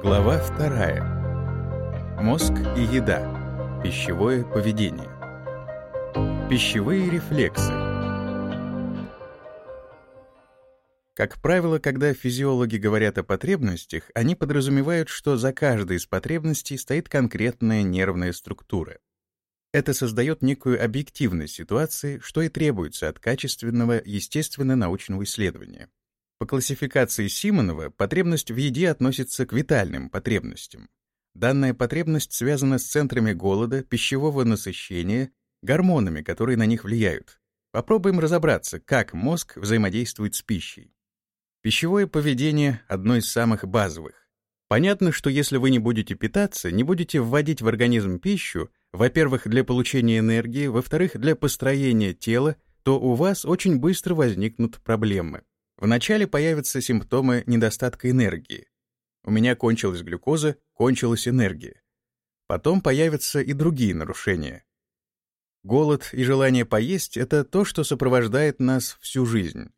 Глава вторая. Мозг и еда. Пищевое поведение. Пищевые рефлексы. Как правило, когда физиологи говорят о потребностях, они подразумевают, что за каждой из потребностей стоит конкретная нервная структура. Это создает некую объективность ситуации, что и требуется от качественного естественно-научного исследования. По классификации Симонова потребность в еде относится к витальным потребностям. Данная потребность связана с центрами голода, пищевого насыщения, гормонами, которые на них влияют. Попробуем разобраться, как мозг взаимодействует с пищей. Пищевое поведение — одно из самых базовых. Понятно, что если вы не будете питаться, не будете вводить в организм пищу, во-первых, для получения энергии, во-вторых, для построения тела, то у вас очень быстро возникнут проблемы. Вначале появятся симптомы недостатка энергии. У меня кончилась глюкоза, кончилась энергия. Потом появятся и другие нарушения. Голод и желание поесть — это то, что сопровождает нас всю жизнь.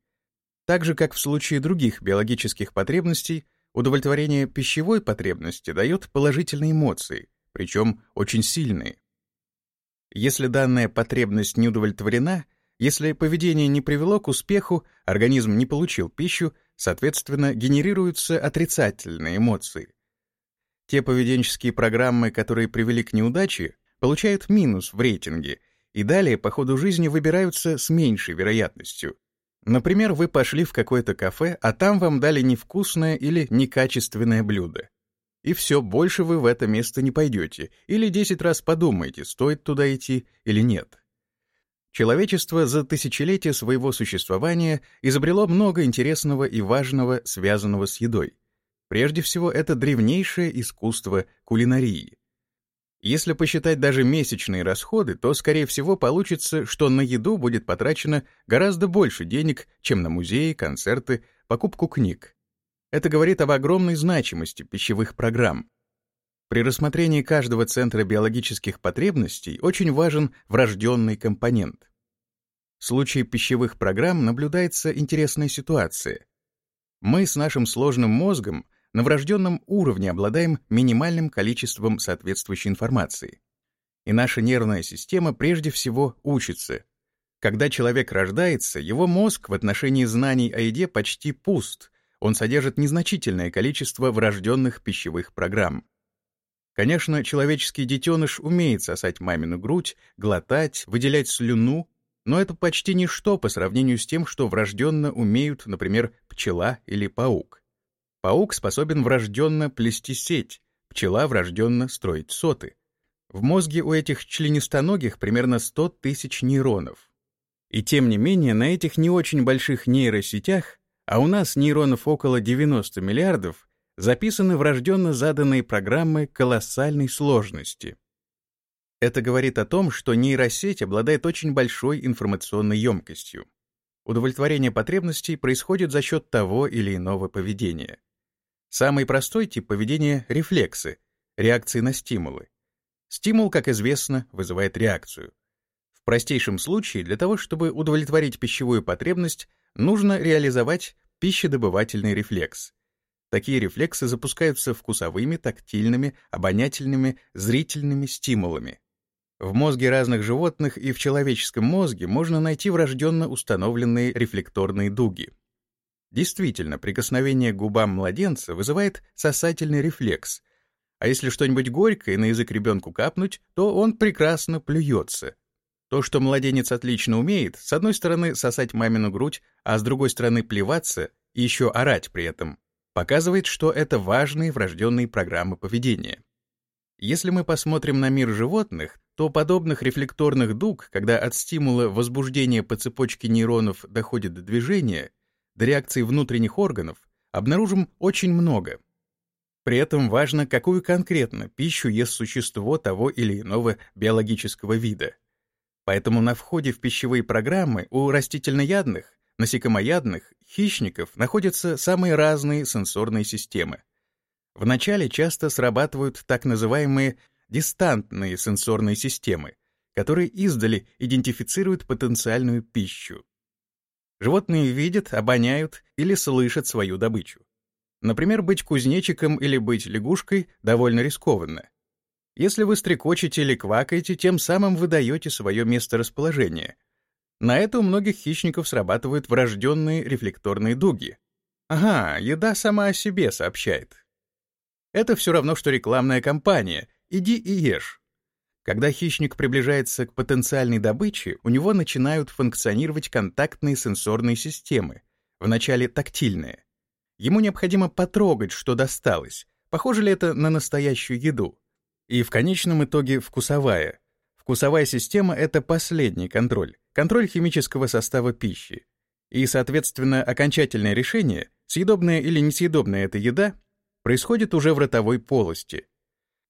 Так же, как в случае других биологических потребностей, удовлетворение пищевой потребности дает положительные эмоции, причем очень сильные. Если данная потребность не удовлетворена — если поведение не привело к успеху, организм не получил пищу, соответственно, генерируются отрицательные эмоции. Те поведенческие программы, которые привели к неудаче, получают минус в рейтинге и далее по ходу жизни выбираются с меньшей вероятностью. Например, вы пошли в какое-то кафе, а там вам дали невкусное или некачественное блюдо. И все, больше вы в это место не пойдете, или 10 раз подумайте, стоит туда идти или нет. Человечество за тысячелетия своего существования изобрело много интересного и важного, связанного с едой. Прежде всего, это древнейшее искусство кулинарии. Если посчитать даже месячные расходы, то, скорее всего, получится, что на еду будет потрачено гораздо больше денег, чем на музеи, концерты, покупку книг. Это говорит об огромной значимости пищевых программ. При рассмотрении каждого центра биологических потребностей очень важен врожденный компонент. В случае пищевых программ наблюдается интересная ситуация. Мы с нашим сложным мозгом на врожденном уровне обладаем минимальным количеством соответствующей информации. И наша нервная система прежде всего учится. Когда человек рождается, его мозг в отношении знаний о еде почти пуст, он содержит незначительное количество врожденных пищевых программ. Конечно, человеческий детеныш умеет сосать мамину грудь, глотать, выделять слюну, но это почти ничто по сравнению с тем, что врожденно умеют, например, пчела или паук. Паук способен врожденно плести сеть, пчела врожденно строить соты. В мозге у этих членистоногих примерно 100 тысяч нейронов. И тем не менее, на этих не очень больших нейросетях, а у нас нейронов около 90 миллиардов, записаны врожденно заданные программы колоссальной сложности. Это говорит о том, что нейросеть обладает очень большой информационной емкостью. Удовлетворение потребностей происходит за счет того или иного поведения. Самый простой тип поведения — рефлексы, реакции на стимулы. Стимул, как известно, вызывает реакцию. В простейшем случае для того, чтобы удовлетворить пищевую потребность, нужно реализовать пищедобывательный рефлекс — Такие рефлексы запускаются вкусовыми, тактильными, обонятельными, зрительными стимулами. В мозге разных животных и в человеческом мозге можно найти врожденно установленные рефлекторные дуги. Действительно, прикосновение к губам младенца вызывает сосательный рефлекс, а если что-нибудь горькое на язык ребенку капнуть, то он прекрасно плюется. То, что младенец отлично умеет, с одной стороны сосать мамину грудь, а с другой стороны плеваться и еще орать при этом, показывает, что это важные врожденные программы поведения. Если мы посмотрим на мир животных, то подобных рефлекторных дуг, когда от стимула возбуждения по цепочке нейронов доходит до движения, до реакции внутренних органов, обнаружим очень много. При этом важно, какую конкретно пищу ест существо того или иного биологического вида. Поэтому на входе в пищевые программы у растительноядных насекомоядных, хищников находятся самые разные сенсорные системы. Вначале часто срабатывают так называемые дистантные сенсорные системы, которые издали идентифицируют потенциальную пищу. Животные видят, обоняют или слышат свою добычу. Например, быть кузнечиком или быть лягушкой довольно рискованно. Если вы стрекочете или квакаете, тем самым вы даете свое месторасположение. На это у многих хищников срабатывают врожденные рефлекторные дуги. Ага, еда сама о себе сообщает. Это все равно, что рекламная кампания «иди и ешь». Когда хищник приближается к потенциальной добыче, у него начинают функционировать контактные сенсорные системы, вначале тактильные. Ему необходимо потрогать, что досталось, похоже ли это на настоящую еду. И в конечном итоге вкусовая. Вкусовая система — это последний контроль, контроль химического состава пищи. И, соответственно, окончательное решение, съедобная или несъедобная эта еда, происходит уже в ротовой полости.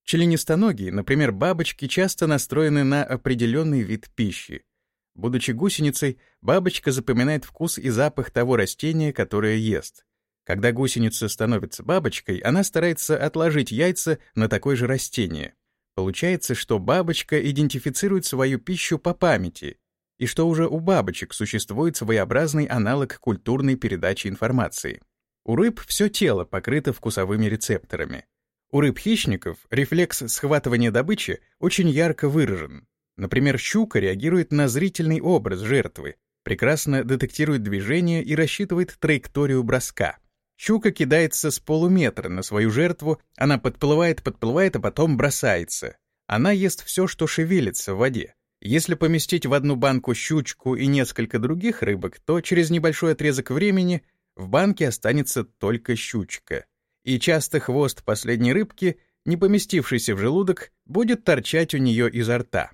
Членистоногие, например, бабочки, часто настроены на определенный вид пищи. Будучи гусеницей, бабочка запоминает вкус и запах того растения, которое ест. Когда гусеница становится бабочкой, она старается отложить яйца на такое же растение. Получается, что бабочка идентифицирует свою пищу по памяти, и что уже у бабочек существует своеобразный аналог культурной передачи информации. У рыб все тело покрыто вкусовыми рецепторами. У рыб-хищников рефлекс схватывания добычи очень ярко выражен. Например, щука реагирует на зрительный образ жертвы, прекрасно детектирует движение и рассчитывает траекторию броска. Щука кидается с полуметра на свою жертву, она подплывает, подплывает, а потом бросается. Она ест все, что шевелится в воде. Если поместить в одну банку щучку и несколько других рыбок, то через небольшой отрезок времени в банке останется только щучка. И часто хвост последней рыбки, не поместившийся в желудок, будет торчать у нее изо рта.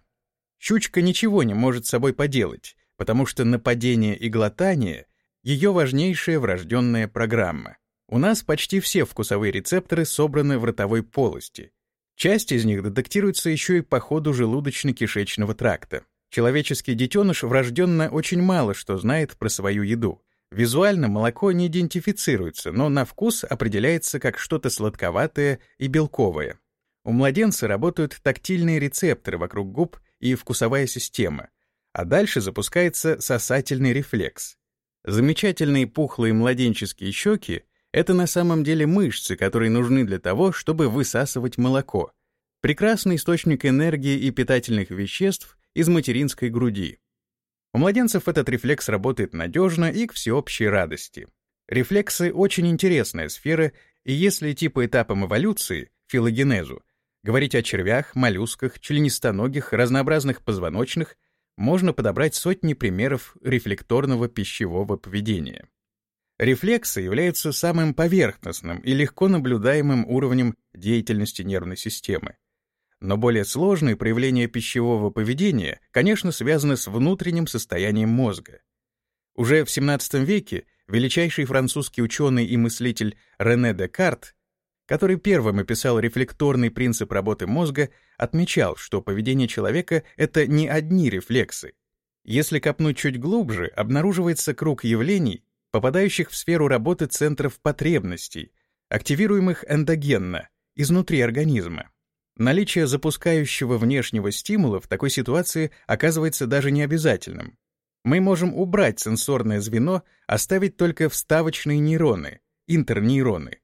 Щучка ничего не может с собой поделать, потому что нападение и глотание ее важнейшая врожденная программа. У нас почти все вкусовые рецепторы собраны в ротовой полости. Часть из них детектируется еще и по ходу желудочно-кишечного тракта. Человеческий детеныш врожденно очень мало что знает про свою еду. Визуально молоко не идентифицируется, но на вкус определяется как что-то сладковатое и белковое. У младенца работают тактильные рецепторы вокруг губ и вкусовая система, а дальше запускается сосательный рефлекс. Замечательные пухлые младенческие щеки — это на самом деле мышцы, которые нужны для того, чтобы высасывать молоко. Прекрасный источник энергии и питательных веществ из материнской груди. У младенцев этот рефлекс работает надежно и к всеобщей радости. Рефлексы — очень интересная сфера, и если идти по этапам эволюции, филогенезу, говорить о червях, моллюсках, членистоногих, разнообразных позвоночных, можно подобрать сотни примеров рефлекторного пищевого поведения. Рефлексы являются самым поверхностным и легко наблюдаемым уровнем деятельности нервной системы. Но более сложные проявления пищевого поведения, конечно, связаны с внутренним состоянием мозга. Уже в XVII веке величайший французский ученый и мыслитель Рене Декарт который первым описал рефлекторный принцип работы мозга, отмечал, что поведение человека — это не одни рефлексы. Если копнуть чуть глубже, обнаруживается круг явлений, попадающих в сферу работы центров потребностей, активируемых эндогенно, изнутри организма. Наличие запускающего внешнего стимула в такой ситуации оказывается даже не обязательным. Мы можем убрать сенсорное звено, оставить только вставочные нейроны, интернейроны,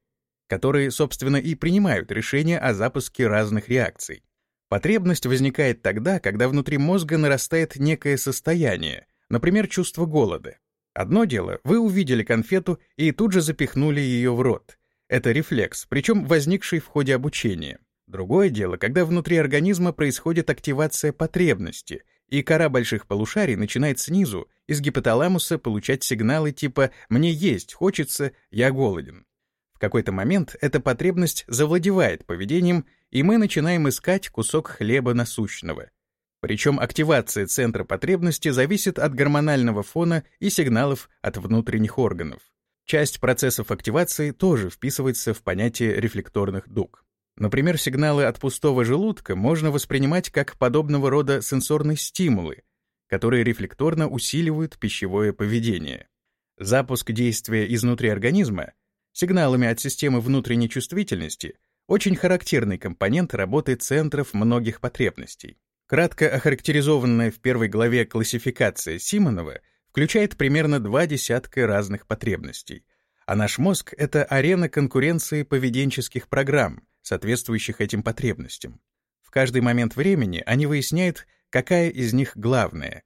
которые, собственно, и принимают решения о запуске разных реакций. Потребность возникает тогда, когда внутри мозга нарастает некое состояние, например, чувство голода. Одно дело, вы увидели конфету и тут же запихнули ее в рот. Это рефлекс, причем возникший в ходе обучения. Другое дело, когда внутри организма происходит активация потребности, и кора больших полушарий начинает снизу, из гипоталамуса получать сигналы типа «мне есть хочется, я голоден» какой-то момент эта потребность завладевает поведением, и мы начинаем искать кусок хлеба насущного. Причем активация центра потребности зависит от гормонального фона и сигналов от внутренних органов. Часть процессов активации тоже вписывается в понятие рефлекторных дуг. Например, сигналы от пустого желудка можно воспринимать как подобного рода сенсорные стимулы, которые рефлекторно усиливают пищевое поведение. Запуск действия изнутри организма Сигналами от системы внутренней чувствительности очень характерный компонент работы центров многих потребностей. Кратко охарактеризованная в первой главе классификация Симонова включает примерно два десятка разных потребностей, а наш мозг — это арена конкуренции поведенческих программ, соответствующих этим потребностям. В каждый момент времени они выясняют, какая из них главная.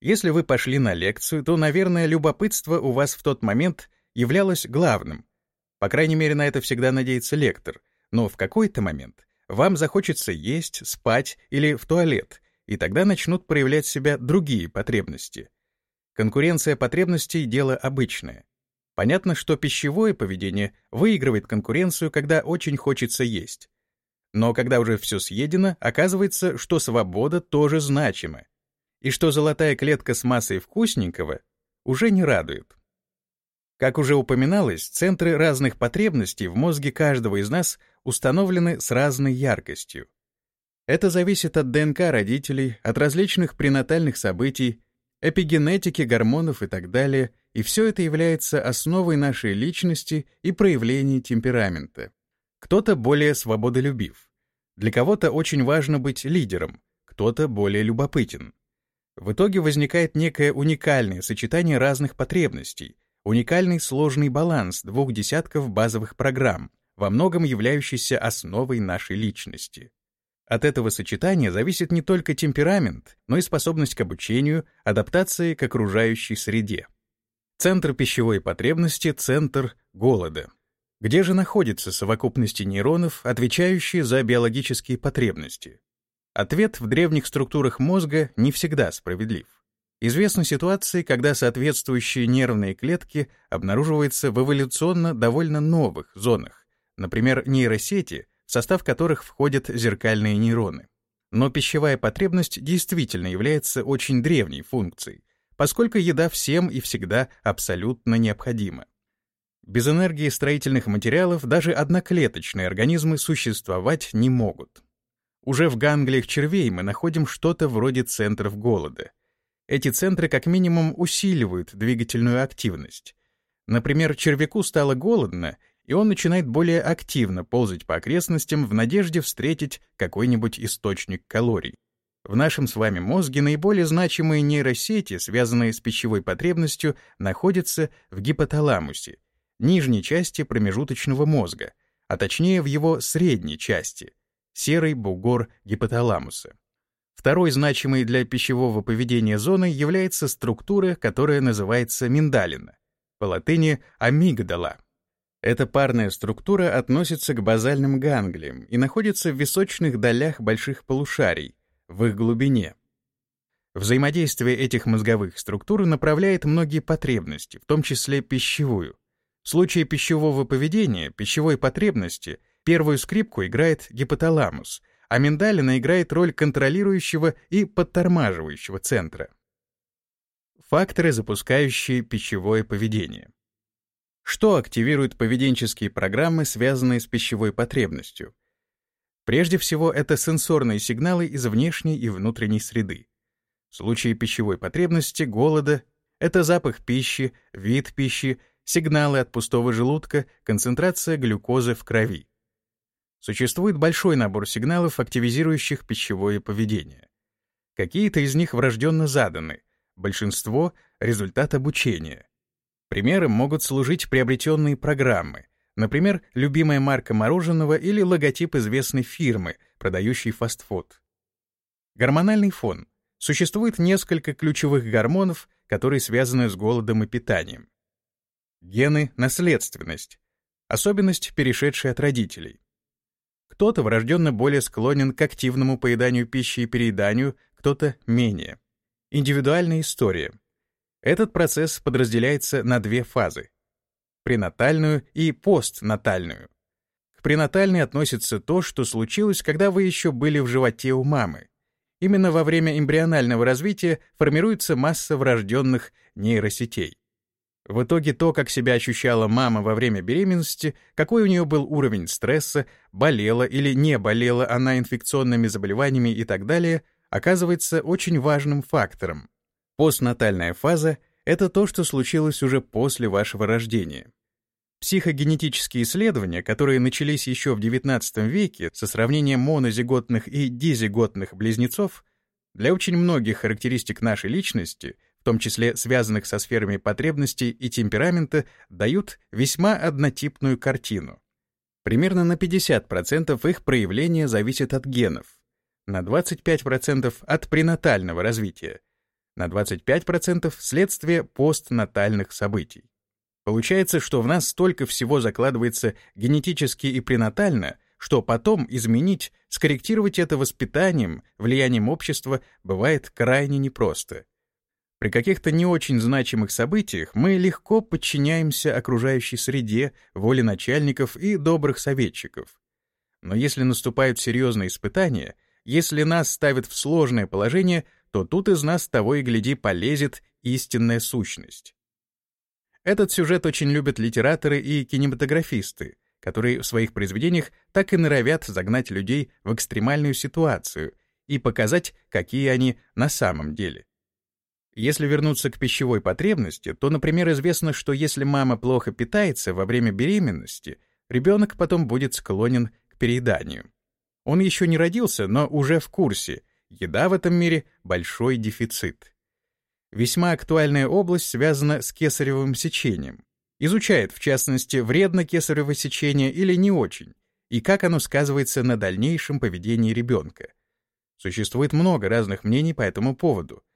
Если вы пошли на лекцию, то, наверное, любопытство у вас в тот момент являлось главным. По крайней мере, на это всегда надеется лектор. Но в какой-то момент вам захочется есть, спать или в туалет, и тогда начнут проявлять себя другие потребности. Конкуренция потребностей — дело обычное. Понятно, что пищевое поведение выигрывает конкуренцию, когда очень хочется есть. Но когда уже все съедено, оказывается, что свобода тоже значима, и что золотая клетка с массой вкусненького уже не радует. Как уже упоминалось, центры разных потребностей в мозге каждого из нас установлены с разной яркостью. Это зависит от ДНК родителей, от различных пренатальных событий, эпигенетики, гормонов и так далее, и все это является основой нашей личности и проявлений темперамента. Кто-то более свободолюбив. Для кого-то очень важно быть лидером, кто-то более любопытен. В итоге возникает некое уникальное сочетание разных потребностей, уникальный сложный баланс двух десятков базовых программ, во многом являющийся основой нашей личности. От этого сочетания зависит не только темперамент, но и способность к обучению, адаптации к окружающей среде. Центр пищевой потребности — центр голода. Где же находятся совокупности нейронов, отвечающие за биологические потребности? Ответ в древних структурах мозга не всегда справедлив. Известны ситуации, когда соответствующие нервные клетки обнаруживаются в эволюционно довольно новых зонах, например, нейросети, в состав которых входят зеркальные нейроны. Но пищевая потребность действительно является очень древней функцией, поскольку еда всем и всегда абсолютно необходима. Без энергии строительных материалов даже одноклеточные организмы существовать не могут. Уже в ганглиях червей мы находим что-то вроде центров голода. Эти центры как минимум усиливают двигательную активность. Например, червяку стало голодно, и он начинает более активно ползать по окрестностям в надежде встретить какой-нибудь источник калорий. В нашем с вами мозге наиболее значимые нейросети, связанные с пищевой потребностью, находятся в гипоталамусе, нижней части промежуточного мозга, а точнее в его средней части, серый бугор гипоталамуса. Второй значимой для пищевого поведения зоной является структура, которая называется миндалина, по латыни амигдала. Эта парная структура относится к базальным ганглиям и находится в височных долях больших полушарий, в их глубине. Взаимодействие этих мозговых структур направляет многие потребности, в том числе пищевую. В случае пищевого поведения, пищевой потребности, первую скрипку играет гипоталамус, а миндалина играет роль контролирующего и подтормаживающего центра. Факторы, запускающие пищевое поведение. Что активирует поведенческие программы, связанные с пищевой потребностью? Прежде всего, это сенсорные сигналы из внешней и внутренней среды. В случае пищевой потребности, голода — это запах пищи, вид пищи, сигналы от пустого желудка, концентрация глюкозы в крови. Существует большой набор сигналов, активизирующих пищевое поведение. Какие-то из них врожденно заданы, большинство — результат обучения. Примером могут служить приобретенные программы, Например, любимая марка мороженого или логотип известной фирмы, продающей фастфуд. Гормональный фон. Существует несколько ключевых гормонов, которые связаны с голодом и питанием. Гены — наследственность. Особенность, перешедшая от родителей. Кто-то врожденно более склонен к активному поеданию пищи и перееданию, кто-то менее. Индивидуальная история. Этот процесс подразделяется на две фазы пренатальную и постнатальную. К пренатальной относится то, что случилось, когда вы еще были в животе у мамы. Именно во время эмбрионального развития формируется масса врожденных нейросетей. В итоге то, как себя ощущала мама во время беременности, какой у нее был уровень стресса, болела или не болела она инфекционными заболеваниями и так далее, оказывается очень важным фактором. Постнатальная фаза — это то, что случилось уже после вашего рождения. Психогенетические исследования, которые начались еще в XIX веке со сравнением монозиготных и дизиготных близнецов, для очень многих характеристик нашей личности, в том числе связанных со сферами потребностей и темперамента, дают весьма однотипную картину. Примерно на 50% их проявление зависит от генов, на 25% от пренатального развития, на 25% следствие постнатальных событий. Получается, что в нас столько всего закладывается генетически и пренатально, что потом изменить, скорректировать это воспитанием, влиянием общества бывает крайне непросто. При каких-то не очень значимых событиях мы легко подчиняемся окружающей среде, воле начальников и добрых советчиков. Но если наступают серьезные испытания, если нас ставят в сложное положение, то тут из нас того и гляди полезет истинная сущность. Этот сюжет очень любят литераторы и кинематографисты, которые в своих произведениях так и норовят загнать людей в экстремальную ситуацию и показать, какие они на самом деле. Если вернуться к пищевой потребности, то, например, известно, что если мама плохо питается во время беременности, ребенок потом будет склонен к перееданию. Он еще не родился, но уже в курсе. Еда в этом мире — большой дефицит. Весьма актуальная область связана с кесаревым сечением. Изучает, в частности, вредно кесарево сечение или не очень, и как оно сказывается на дальнейшем поведении ребенка. Существует много разных мнений по этому поводу —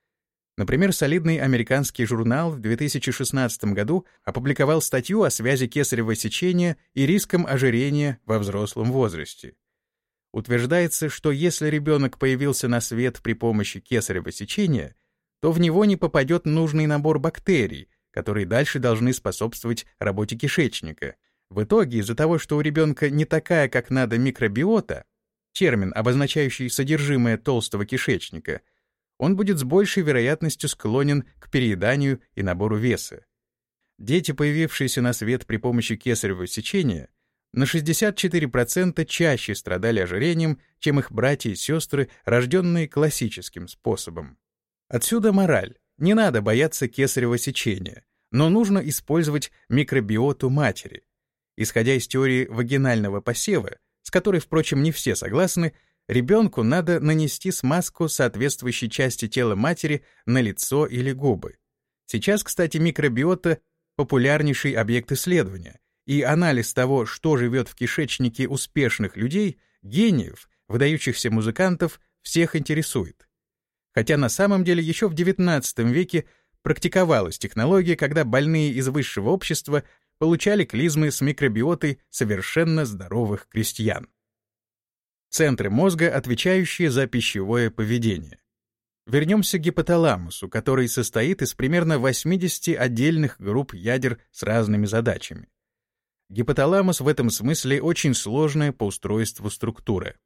Например, солидный американский журнал в 2016 году опубликовал статью о связи кесарево сечения и риском ожирения во взрослом возрасте. Утверждается, что если ребенок появился на свет при помощи кесарево сечения, то в него не попадет нужный набор бактерий, которые дальше должны способствовать работе кишечника. В итоге, из-за того, что у ребенка не такая, как надо, микробиота, термин, обозначающий содержимое толстого кишечника — он будет с большей вероятностью склонен к перееданию и набору веса. Дети, появившиеся на свет при помощи кесарево сечения, на 64% чаще страдали ожирением, чем их братья и сестры, рожденные классическим способом. Отсюда мораль. Не надо бояться кесарево сечения, но нужно использовать микробиоту матери. Исходя из теории вагинального посева, с которой, впрочем, не все согласны, Ребенку надо нанести смазку соответствующей части тела матери на лицо или губы. Сейчас, кстати, микробиота — популярнейший объект исследования, и анализ того, что живет в кишечнике успешных людей, гениев, выдающихся музыкантов, всех интересует. Хотя на самом деле еще в XIX веке практиковалась технология, когда больные из высшего общества получали клизмы с микробиотой совершенно здоровых крестьян центры мозга, отвечающие за пищевое поведение. Вернемся к гипоталамусу, который состоит из примерно 80 отдельных групп ядер с разными задачами. Гипоталамус в этом смысле очень сложная по устройству структура.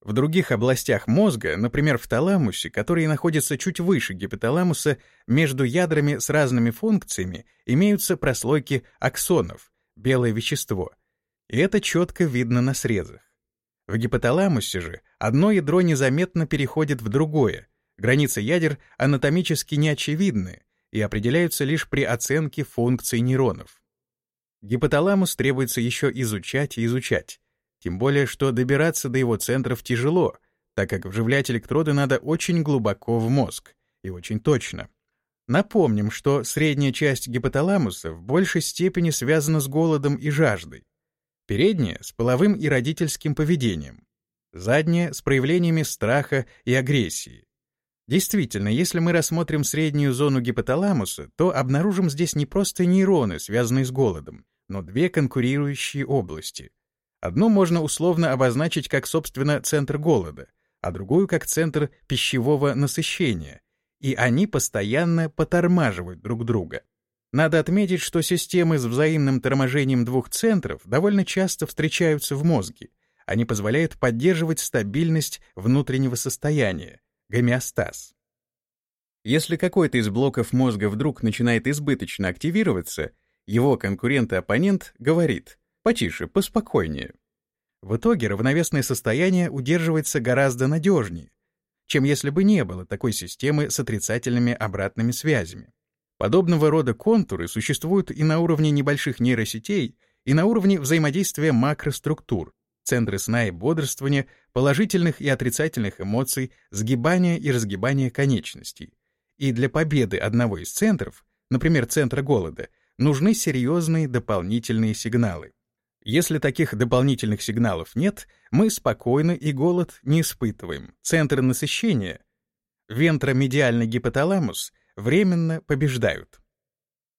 В других областях мозга, например, в таламусе, который находится чуть выше гипоталамуса, между ядрами с разными функциями имеются прослойки аксонов, белое вещество. И это четко видно на срезах. В гипоталамусе же одно ядро незаметно переходит в другое. Границы ядер анатомически неочевидны и определяются лишь при оценке функций нейронов. Гипоталамус требуется еще изучать и изучать, тем более что добираться до его центров тяжело, так как вживлять электроды надо очень глубоко в мозг и очень точно. Напомним, что средняя часть гипоталамуса в большей степени связана с голодом и жаждой, Передняя — с половым и родительским поведением. Задняя — с проявлениями страха и агрессии. Действительно, если мы рассмотрим среднюю зону гипоталамуса, то обнаружим здесь не просто нейроны, связанные с голодом, но две конкурирующие области. Одну можно условно обозначить как, собственно, центр голода, а другую как центр пищевого насыщения, и они постоянно потормаживают друг друга. Надо отметить, что системы с взаимным торможением двух центров довольно часто встречаются в мозге. Они позволяют поддерживать стабильность внутреннего состояния, гомеостаз. Если какой-то из блоков мозга вдруг начинает избыточно активироваться, его конкурент-оппонент говорит «потише, поспокойнее». В итоге равновесное состояние удерживается гораздо надежнее, чем если бы не было такой системы с отрицательными обратными связями. Подобного рода контуры существуют и на уровне небольших нейросетей, и на уровне взаимодействия макроструктур, центры сна и бодрствования, положительных и отрицательных эмоций, сгибания и разгибания конечностей. и для победы одного из центров, например, центра голода, нужны серьезные дополнительные сигналы. Если таких дополнительных сигналов нет, мы спокойно и голод не испытываем. Центры насыщения, вентромедиальный гипоталамус, временно побеждают.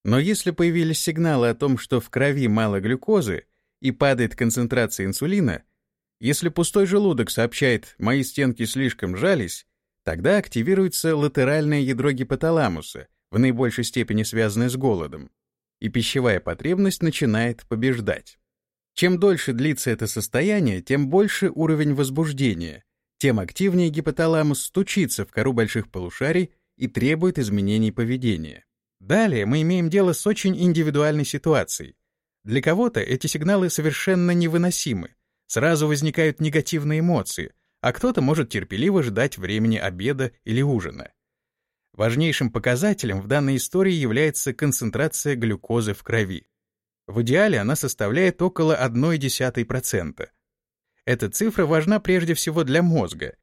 Но если появились сигналы о том, что в крови мало глюкозы и падает концентрация инсулина, если пустой желудок сообщает «мои стенки слишком жались», тогда активируется латеральное ядро гипоталамуса, в наибольшей степени связанное с голодом, и пищевая потребность начинает побеждать. Чем дольше длится это состояние, тем больше уровень возбуждения, тем активнее гипоталамус стучится в кору больших полушарий и требует изменений поведения. Далее мы имеем дело с очень индивидуальной ситуацией. Для кого-то эти сигналы совершенно невыносимы, сразу возникают негативные эмоции, а кто-то может терпеливо ждать времени обеда или ужина. Важнейшим показателем в данной истории является концентрация глюкозы в крови. В идеале она составляет около 0,1%. Эта цифра важна прежде всего для мозга,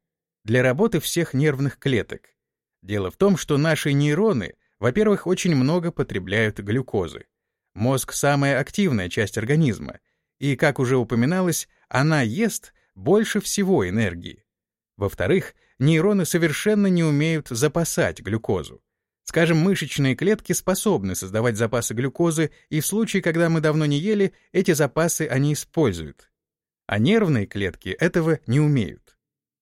для работы всех нервных клеток. Дело в том, что наши нейроны, во-первых, очень много потребляют глюкозы. Мозг — самая активная часть организма, и, как уже упоминалось, она ест больше всего энергии. Во-вторых, нейроны совершенно не умеют запасать глюкозу. Скажем, мышечные клетки способны создавать запасы глюкозы, и в случае, когда мы давно не ели, эти запасы они используют. А нервные клетки этого не умеют.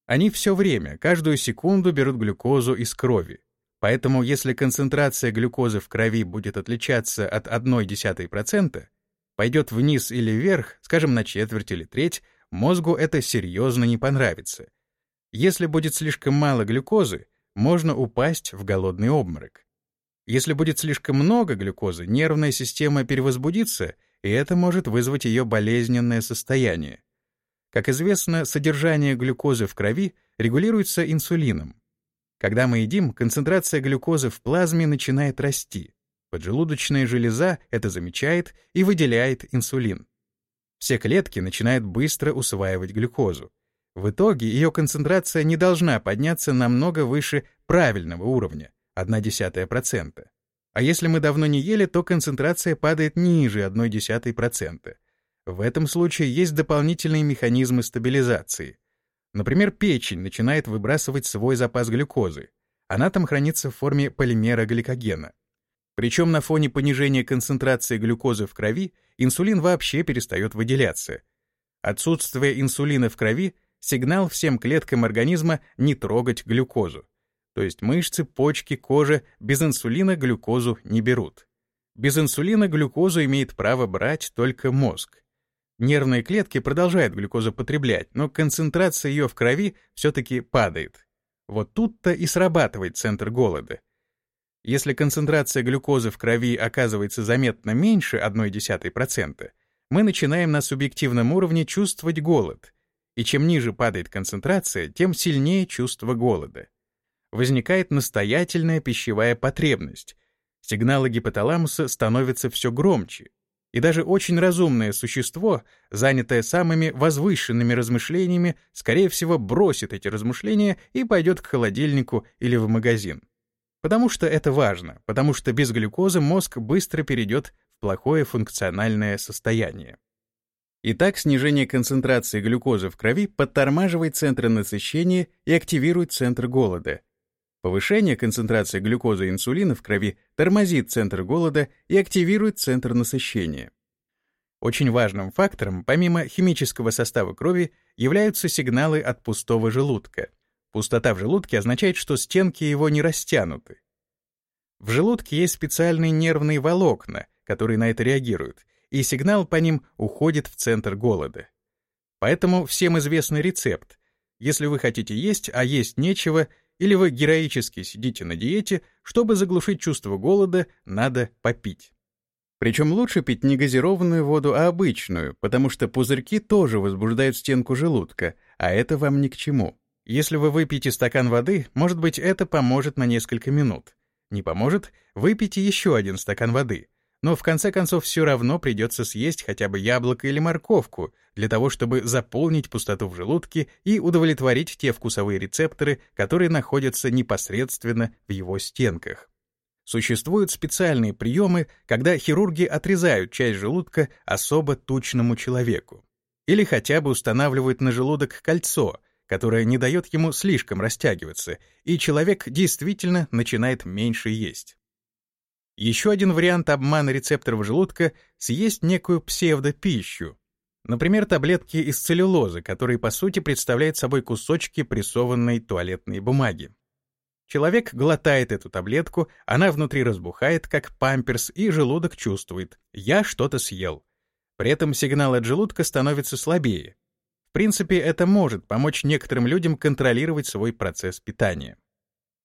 Они все время, каждую секунду берут глюкозу из крови. Поэтому если концентрация глюкозы в крови будет отличаться от 0,1%, пойдет вниз или вверх, скажем, на четверть или треть, мозгу это серьезно не понравится. Если будет слишком мало глюкозы, можно упасть в голодный обморок. Если будет слишком много глюкозы, нервная система перевозбудится, и это может вызвать ее болезненное состояние. Как известно, содержание глюкозы в крови регулируется инсулином. Когда мы едим, концентрация глюкозы в плазме начинает расти. Поджелудочная железа это замечает и выделяет инсулин. Все клетки начинают быстро усваивать глюкозу. В итоге ее концентрация не должна подняться намного выше правильного уровня — 0,1%. А если мы давно не ели, то концентрация падает ниже 0,1%. В этом случае есть дополнительные механизмы стабилизации. Например, печень начинает выбрасывать свой запас глюкозы. Она там хранится в форме полимера гликогена. Причем на фоне понижения концентрации глюкозы в крови инсулин вообще перестает выделяться. Отсутствие инсулина в крови сигнал всем клеткам организма не трогать глюкозу. То есть мышцы, почки, кожа без инсулина глюкозу не берут. Без инсулина глюкозу имеет право брать только мозг. Нервные клетки продолжают глюкозу потреблять, но концентрация ее в крови все-таки падает. Вот тут-то и срабатывает центр голода. Если концентрация глюкозы в крови оказывается заметно меньше 0,1%, мы начинаем на субъективном уровне чувствовать голод, и чем ниже падает концентрация, тем сильнее чувство голода. Возникает настоятельная пищевая потребность. Сигналы гипоталамуса становятся все громче, и даже очень разумное существо, занятое самыми возвышенными размышлениями, скорее всего, бросит эти размышления и пойдет к холодильнику или в магазин. Потому что это важно, потому что без глюкозы мозг быстро перейдет в плохое функциональное состояние. Итак, снижение концентрации глюкозы в крови подтормаживает центры насыщения и активирует центр голода. Повышение концентрации глюкозы и инсулина в крови тормозит центр голода и активирует центр насыщения. Очень важным фактором, помимо химического состава крови, являются сигналы от пустого желудка. Пустота в желудке означает, что стенки его не растянуты. В желудке есть специальные нервные волокна, которые на это реагируют, и сигнал по ним уходит в центр голода. Поэтому всем известный рецепт. Если вы хотите есть, а есть нечего, или вы героически сидите на диете, чтобы заглушить чувство голода, надо попить. Причем лучше пить не газированную воду, а обычную, потому что пузырьки тоже возбуждают стенку желудка, а это вам ни к чему. Если вы выпьете стакан воды, может быть, это поможет на несколько минут. Не поможет — выпейте еще один стакан воды — но в конце концов все равно придется съесть хотя бы яблоко или морковку для того, чтобы заполнить пустоту в желудке и удовлетворить те вкусовые рецепторы, которые находятся непосредственно в его стенках. Существуют специальные приемы, когда хирурги отрезают часть желудка особо тучному человеку. Или хотя бы устанавливают на желудок кольцо, которое не дает ему слишком растягиваться, и человек действительно начинает меньше есть. Еще один вариант обмана рецепторов желудка — съесть некую псевдопищу. Например, таблетки из целлюлозы, которые по сути представляют собой кусочки прессованной туалетной бумаги. Человек глотает эту таблетку, она внутри разбухает, как памперс, и желудок чувствует «я что-то съел». При этом сигнал от желудка становится слабее. В принципе, это может помочь некоторым людям контролировать свой процесс питания.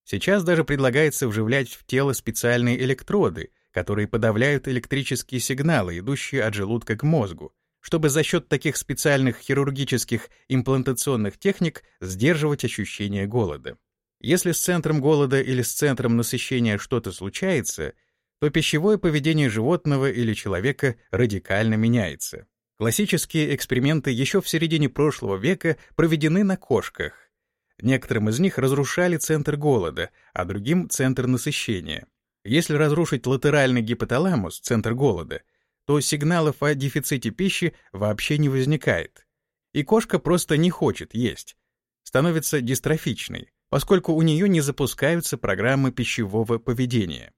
Сейчас даже предлагается вживлять в тело специальные электроды, которые подавляют электрические сигналы, идущие от желудка к мозгу, чтобы за счет таких специальных хирургических имплантационных техник сдерживать ощущение голода. Если с центром голода или с центром насыщения что-то случается, то пищевое поведение животного или человека радикально меняется. Классические эксперименты еще в середине прошлого века проведены на кошках, Некоторым из них разрушали центр голода, а другим — центр насыщения. Если разрушить латеральный гипоталамус, центр голода, то сигналов о дефиците пищи вообще не возникает. И кошка просто не хочет есть, становится дистрофичной, поскольку у нее не запускаются программы пищевого поведения.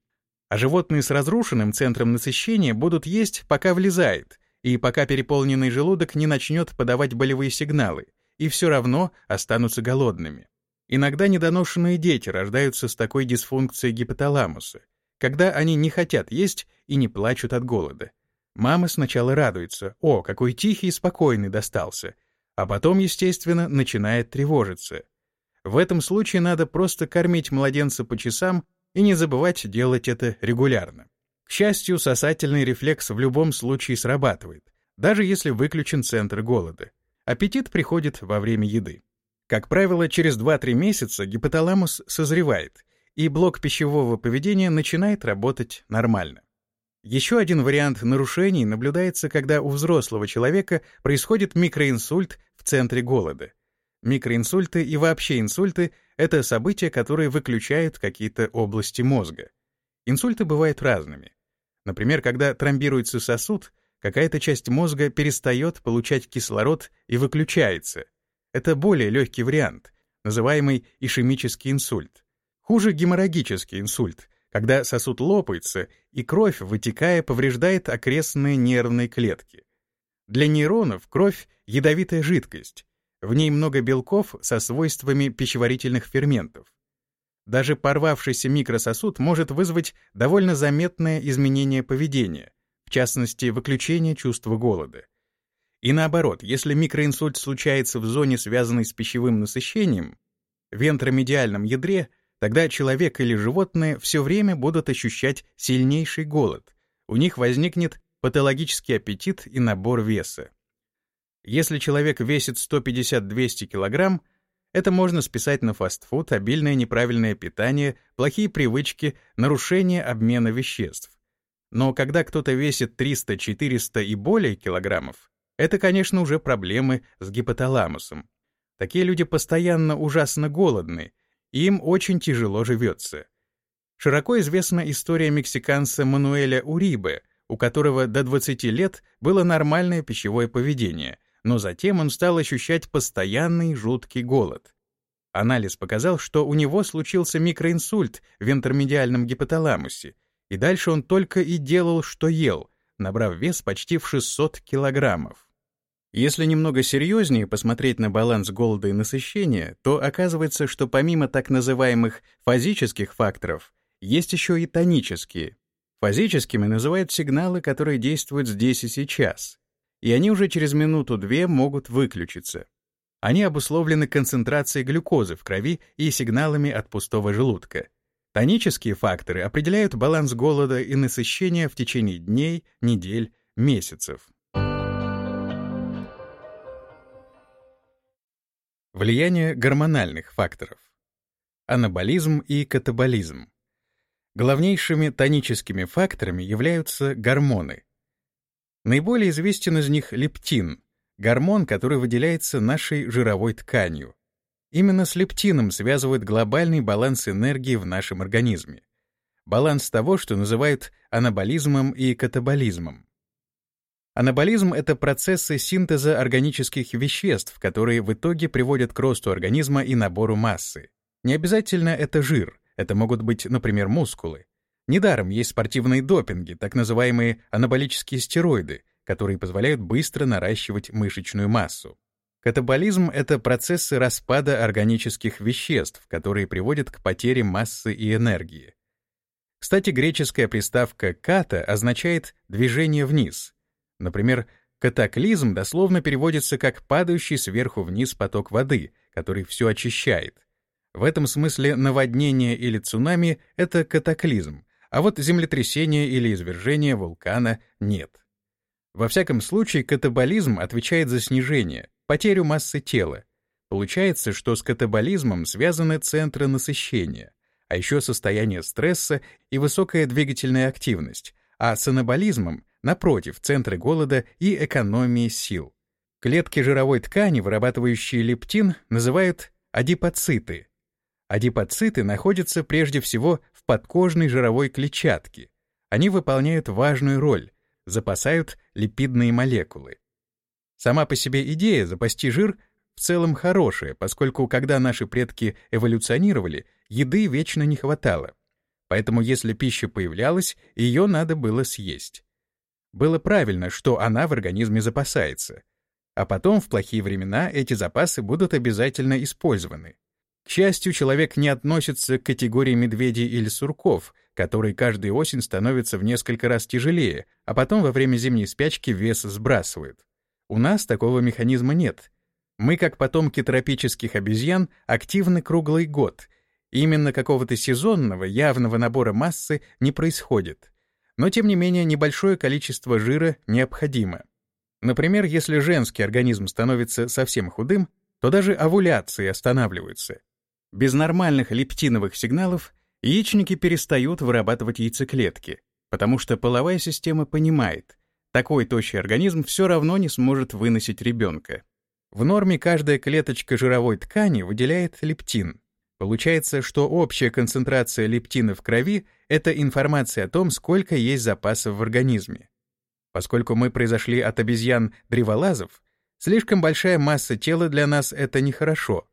А животные с разрушенным центром насыщения будут есть, пока влезает, и пока переполненный желудок не начнет подавать болевые сигналы, и все равно останутся голодными. Иногда недоношенные дети рождаются с такой дисфункцией гипоталамуса, когда они не хотят есть и не плачут от голода. Мама сначала радуется, о, какой тихий и спокойный достался, а потом, естественно, начинает тревожиться. В этом случае надо просто кормить младенца по часам и не забывать делать это регулярно. К счастью, сосательный рефлекс в любом случае срабатывает, даже если выключен центр голода. Аппетит приходит во время еды. Как правило, через 2-3 месяца гипоталамус созревает, и блок пищевого поведения начинает работать нормально. Еще один вариант нарушений наблюдается, когда у взрослого человека происходит микроинсульт в центре голода. Микроинсульты и вообще инсульты — это события, которые выключают какие-то области мозга. Инсульты бывают разными. Например, когда тромбируется сосуд, какая-то часть мозга перестает получать кислород и выключается. Это более легкий вариант, называемый ишемический инсульт. Хуже геморрагический инсульт, когда сосуд лопается, и кровь, вытекая, повреждает окрестные нервные клетки. Для нейронов кровь — ядовитая жидкость. В ней много белков со свойствами пищеварительных ферментов. Даже порвавшийся микрососуд может вызвать довольно заметное изменение поведения, в частности, выключение чувства голода. И наоборот, если микроинсульт случается в зоне, связанной с пищевым насыщением, в вентромедиальном ядре, тогда человек или животное все время будут ощущать сильнейший голод. У них возникнет патологический аппетит и набор веса. Если человек весит 150-200 кг, это можно списать на фастфуд, обильное неправильное питание, плохие привычки, нарушение обмена веществ. Но когда кто-то весит 300, 400 и более килограммов, это, конечно, уже проблемы с гипоталамусом. Такие люди постоянно ужасно голодны, и им очень тяжело живется. Широко известна история мексиканца Мануэля Урибе, у которого до 20 лет было нормальное пищевое поведение, но затем он стал ощущать постоянный жуткий голод. Анализ показал, что у него случился микроинсульт в интермедиальном гипоталамусе, и дальше он только и делал, что ел, набрав вес почти в 600 килограммов. Если немного серьезнее посмотреть на баланс голода и насыщения, то оказывается, что помимо так называемых фазических факторов, есть еще и тонические. Фазическими называют сигналы, которые действуют здесь и сейчас, и они уже через минуту-две могут выключиться. Они обусловлены концентрацией глюкозы в крови и сигналами от пустого желудка. Тонические факторы определяют баланс голода и насыщения в течение дней, недель, месяцев. Влияние гормональных факторов. Анаболизм и катаболизм. Главнейшими тоническими факторами являются гормоны. Наиболее известен из них лептин, гормон, который выделяется нашей жировой тканью. Именно с лептином связывают глобальный баланс энергии в нашем организме. Баланс того, что называют анаболизмом и катаболизмом. Анаболизм — это процессы синтеза органических веществ, которые в итоге приводят к росту организма и набору массы. Не обязательно это жир, это могут быть, например, мускулы. Недаром есть спортивные допинги, так называемые анаболические стероиды, которые позволяют быстро наращивать мышечную массу. Катаболизм — это процессы распада органических веществ, которые приводят к потере массы и энергии. Кстати, греческая приставка «ката» означает «движение вниз». Например, катаклизм дословно переводится как «падающий сверху вниз поток воды», который все очищает. В этом смысле наводнение или цунами — это катаклизм, а вот землетрясение или извержение вулкана — нет. Во всяком случае, катаболизм отвечает за снижение, потерю массы тела. Получается, что с катаболизмом связаны центры насыщения, а еще состояние стресса и высокая двигательная активность, а с анаболизмом, напротив, центры голода и экономии сил. Клетки жировой ткани, вырабатывающие лептин, называют адипоциты, Адипоциты находятся прежде всего в подкожной жировой клетчатке. Они выполняют важную роль, запасают липидные молекулы. Сама по себе идея запасти жир в целом хорошая, поскольку когда наши предки эволюционировали, еды вечно не хватало. Поэтому если пища появлялась, ее надо было съесть. Было правильно, что она в организме запасается. А потом, в плохие времена, эти запасы будут обязательно использованы. К счастью, человек не относится к категории медведей или сурков, которые каждую осень становятся в несколько раз тяжелее, а потом во время зимней спячки вес сбрасывают. У нас такого механизма нет. Мы, как потомки тропических обезьян, активны круглый год. Именно какого-то сезонного, явного набора массы не происходит. Но, тем не менее, небольшое количество жира необходимо. Например, если женский организм становится совсем худым, то даже овуляции останавливаются. Без нормальных лептиновых сигналов яичники перестают вырабатывать яйцеклетки, потому что половая система понимает, такой тощий организм все равно не сможет выносить ребенка. В норме каждая клеточка жировой ткани выделяет лептин. Получается, что общая концентрация лептина в крови — это информация о том, сколько есть запасов в организме. Поскольку мы произошли от обезьян-древолазов, слишком большая масса тела для нас — это нехорошо,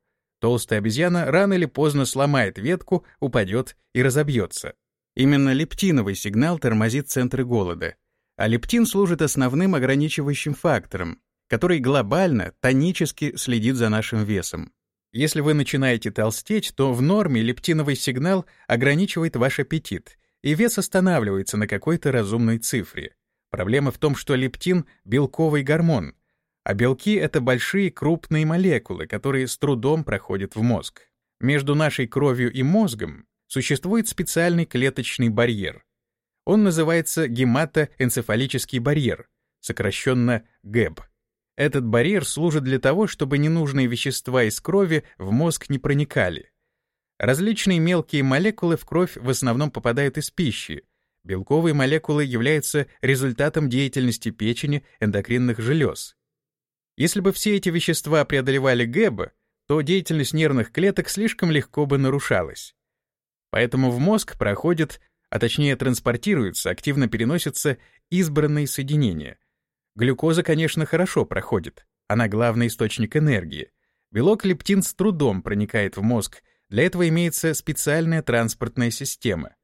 Толстая обезьяна рано или поздно сломает ветку, упадет и разобьется. Именно лептиновый сигнал тормозит центры голода, а лептин служит основным ограничивающим фактором, который глобально, тонически следит за нашим весом. Если вы начинаете толстеть, то в норме лептиновый сигнал ограничивает ваш аппетит, и вес останавливается на какой-то разумной цифре. Проблема в том, что лептин — белковый гормон, а белки — это большие крупные молекулы, которые с трудом проходят в мозг. Между нашей кровью и мозгом существует специальный клеточный барьер. Он называется гематоэнцефалический барьер, сокращенно ГЭБ. Этот барьер служит для того, чтобы ненужные вещества из крови в мозг не проникали. Различные мелкие молекулы в кровь в основном попадают из пищи. Белковые молекулы являются результатом деятельности печени эндокринных желез. Если бы все эти вещества преодолевали ГЭБ, то деятельность нервных клеток слишком легко бы нарушалась. Поэтому в мозг проходят, а точнее транспортируются, активно переносятся избранные соединения. Глюкоза, конечно, хорошо проходит, она главный источник энергии. Белок лептин с трудом проникает в мозг, для этого имеется специальная транспортная система.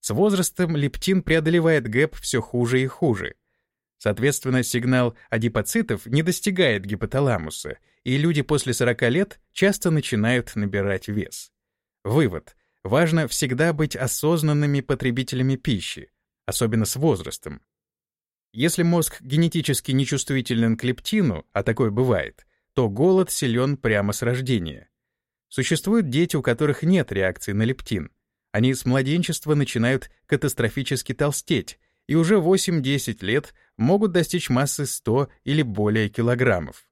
С возрастом лептин преодолевает ГЭП все хуже и хуже. Соответственно, сигнал адипоцитов не достигает гипоталамуса, и люди после 40 лет часто начинают набирать вес. Вывод. Важно всегда быть осознанными потребителями пищи, особенно с возрастом. Если мозг генетически нечувствителен к лептину, а такое бывает, то голод силен прямо с рождения. Существуют дети, у которых нет реакции на лептин. Они с младенчества начинают катастрофически толстеть, и уже 8-10 лет могут достичь массы 100 или более килограммов.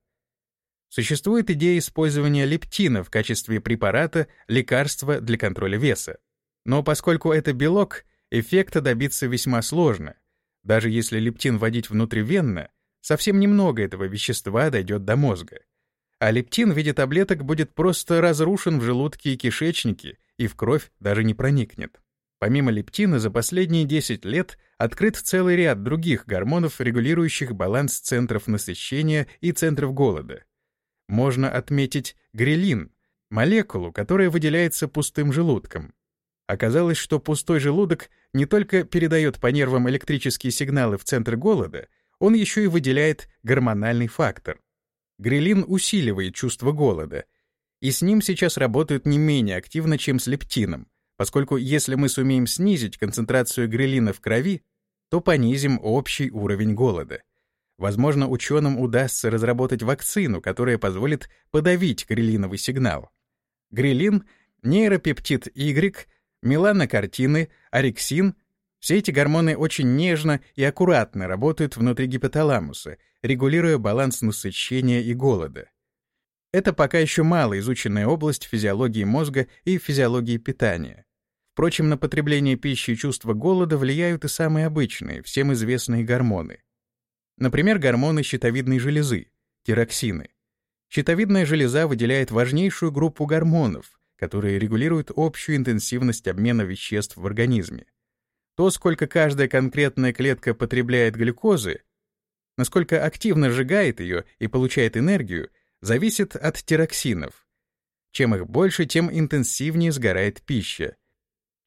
Существует идея использования лептина в качестве препарата лекарства для контроля веса. Но поскольку это белок, эффекта добиться весьма сложно. Даже если лептин вводить внутривенно, совсем немного этого вещества дойдет до мозга. А лептин в виде таблеток будет просто разрушен в желудке и кишечнике и в кровь даже не проникнет. Помимо лептина за последние 10 лет открыт целый ряд других гормонов, регулирующих баланс центров насыщения и центров голода. Можно отметить грелин, молекулу, которая выделяется пустым желудком. Оказалось, что пустой желудок не только передает по нервам электрические сигналы в центр голода, он еще и выделяет гормональный фактор. Грелин усиливает чувство голода, и с ним сейчас работают не менее активно, чем с лептином, поскольку если мы сумеем снизить концентрацию грелина в крови, то понизим общий уровень голода. Возможно, ученым удастся разработать вакцину, которая позволит подавить грелиновый сигнал. Грелин, нейропептид Y, меланокартины, орексин — все эти гормоны очень нежно и аккуратно работают внутри гипоталамуса, регулируя баланс насыщения и голода. Это пока еще мало изученная область физиологии мозга и физиологии питания. Впрочем, на потребление пищи и чувство голода влияют и самые обычные, всем известные гормоны. Например, гормоны щитовидной железы, тироксины. Щитовидная железа выделяет важнейшую группу гормонов, которые регулируют общую интенсивность обмена веществ в организме. То, сколько каждая конкретная клетка потребляет глюкозы, насколько активно сжигает ее и получает энергию, зависит от тироксинов. Чем их больше, тем интенсивнее сгорает пища,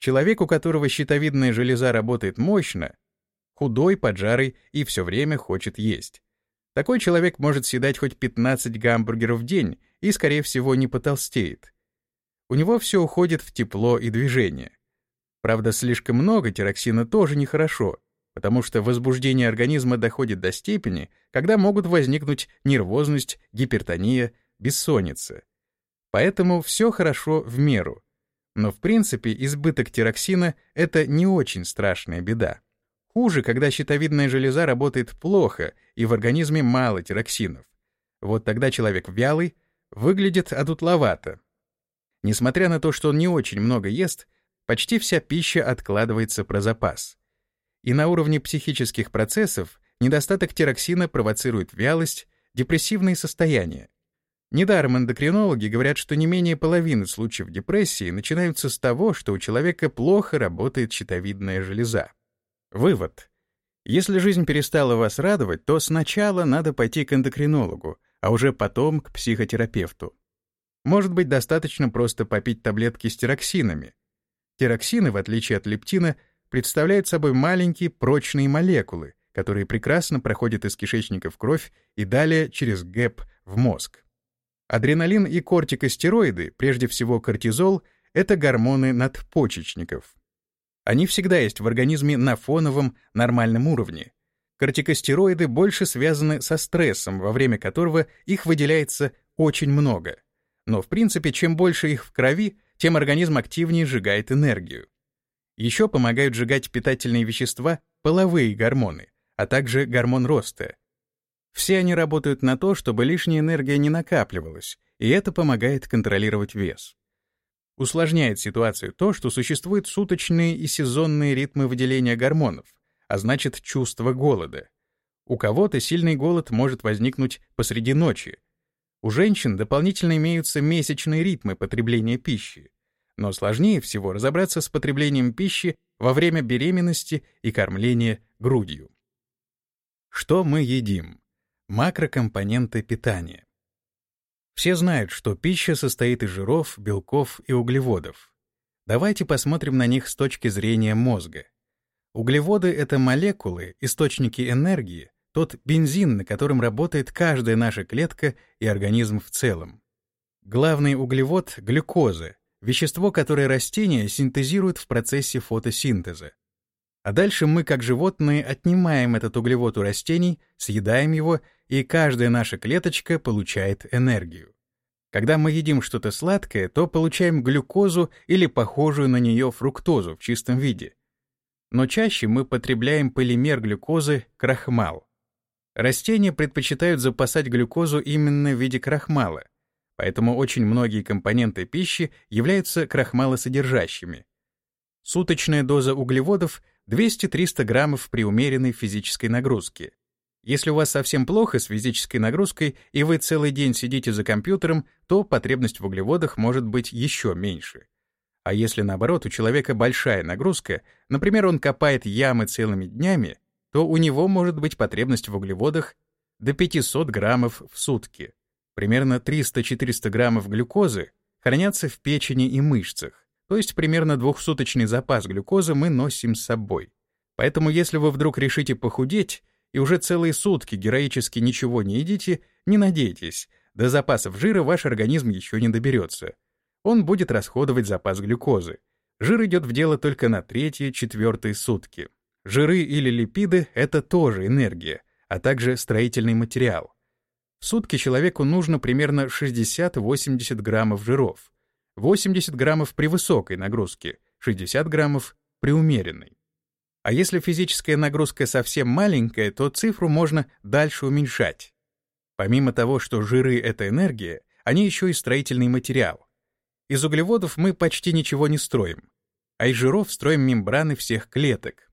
Человек, у которого щитовидная железа работает мощно, худой, поджарый и все время хочет есть. Такой человек может съедать хоть 15 гамбургеров в день и, скорее всего, не потолстеет. У него все уходит в тепло и движение. Правда, слишком много тироксина тоже нехорошо, потому что возбуждение организма доходит до степени, когда могут возникнуть нервозность, гипертония, бессонница. Поэтому все хорошо в меру. Но в принципе избыток тироксина — это не очень страшная беда. Хуже, когда щитовидная железа работает плохо и в организме мало тироксинов. Вот тогда человек вялый, выглядит одутловато. Несмотря на то, что он не очень много ест, почти вся пища откладывается про запас. И на уровне психических процессов недостаток тироксина провоцирует вялость, депрессивные состояния, Недаром эндокринологи говорят, что не менее половины случаев депрессии начинаются с того, что у человека плохо работает щитовидная железа. Вывод. Если жизнь перестала вас радовать, то сначала надо пойти к эндокринологу, а уже потом к психотерапевту. Может быть, достаточно просто попить таблетки с тироксинами. Тироксины, в отличие от лептина, представляют собой маленькие прочные молекулы, которые прекрасно проходят из кишечника в кровь и далее через ГЭП в мозг. Адреналин и кортикостероиды, прежде всего кортизол, это гормоны надпочечников. Они всегда есть в организме на фоновом, нормальном уровне. Кортикостероиды больше связаны со стрессом, во время которого их выделяется очень много. Но в принципе, чем больше их в крови, тем организм активнее сжигает энергию. Еще помогают сжигать питательные вещества половые гормоны, а также гормон роста — все они работают на то, чтобы лишняя энергия не накапливалась, и это помогает контролировать вес. Усложняет ситуацию то, что существуют суточные и сезонные ритмы выделения гормонов, а значит чувство голода. У кого-то сильный голод может возникнуть посреди ночи. У женщин дополнительно имеются месячные ритмы потребления пищи. Но сложнее всего разобраться с потреблением пищи во время беременности и кормления грудью. Что мы едим? Макрокомпоненты питания. Все знают, что пища состоит из жиров, белков и углеводов. Давайте посмотрим на них с точки зрения мозга. Углеводы — это молекулы, источники энергии, тот бензин, на котором работает каждая наша клетка и организм в целом. Главный углевод — глюкоза, вещество, которое растения синтезируют в процессе фотосинтеза. А дальше мы, как животные, отнимаем этот углевод у растений, съедаем его, и каждая наша клеточка получает энергию. Когда мы едим что-то сладкое, то получаем глюкозу или похожую на нее фруктозу в чистом виде. Но чаще мы потребляем полимер глюкозы — крахмал. Растения предпочитают запасать глюкозу именно в виде крахмала, поэтому очень многие компоненты пищи являются крахмалосодержащими. Суточная доза углеводов 200-300 граммов при умеренной физической нагрузке. Если у вас совсем плохо с физической нагрузкой и вы целый день сидите за компьютером, то потребность в углеводах может быть еще меньше. А если наоборот у человека большая нагрузка, например, он копает ямы целыми днями, то у него может быть потребность в углеводах до 500 граммов в сутки. Примерно 300-400 граммов глюкозы хранятся в печени и мышцах. То есть примерно двухсуточный запас глюкозы мы носим с собой. Поэтому если вы вдруг решите похудеть и уже целые сутки героически ничего не едите, не надейтесь, до запасов жира ваш организм еще не доберется. Он будет расходовать запас глюкозы. Жир идет в дело только на третьи-четвертые сутки. Жиры или липиды — это тоже энергия, а также строительный материал. В сутки человеку нужно примерно 60-80 граммов жиров. 80 граммов при высокой нагрузке, 60 граммов при умеренной. А если физическая нагрузка совсем маленькая, то цифру можно дальше уменьшать. Помимо того, что жиры — это энергия, они еще и строительный материал. Из углеводов мы почти ничего не строим, а из жиров строим мембраны всех клеток.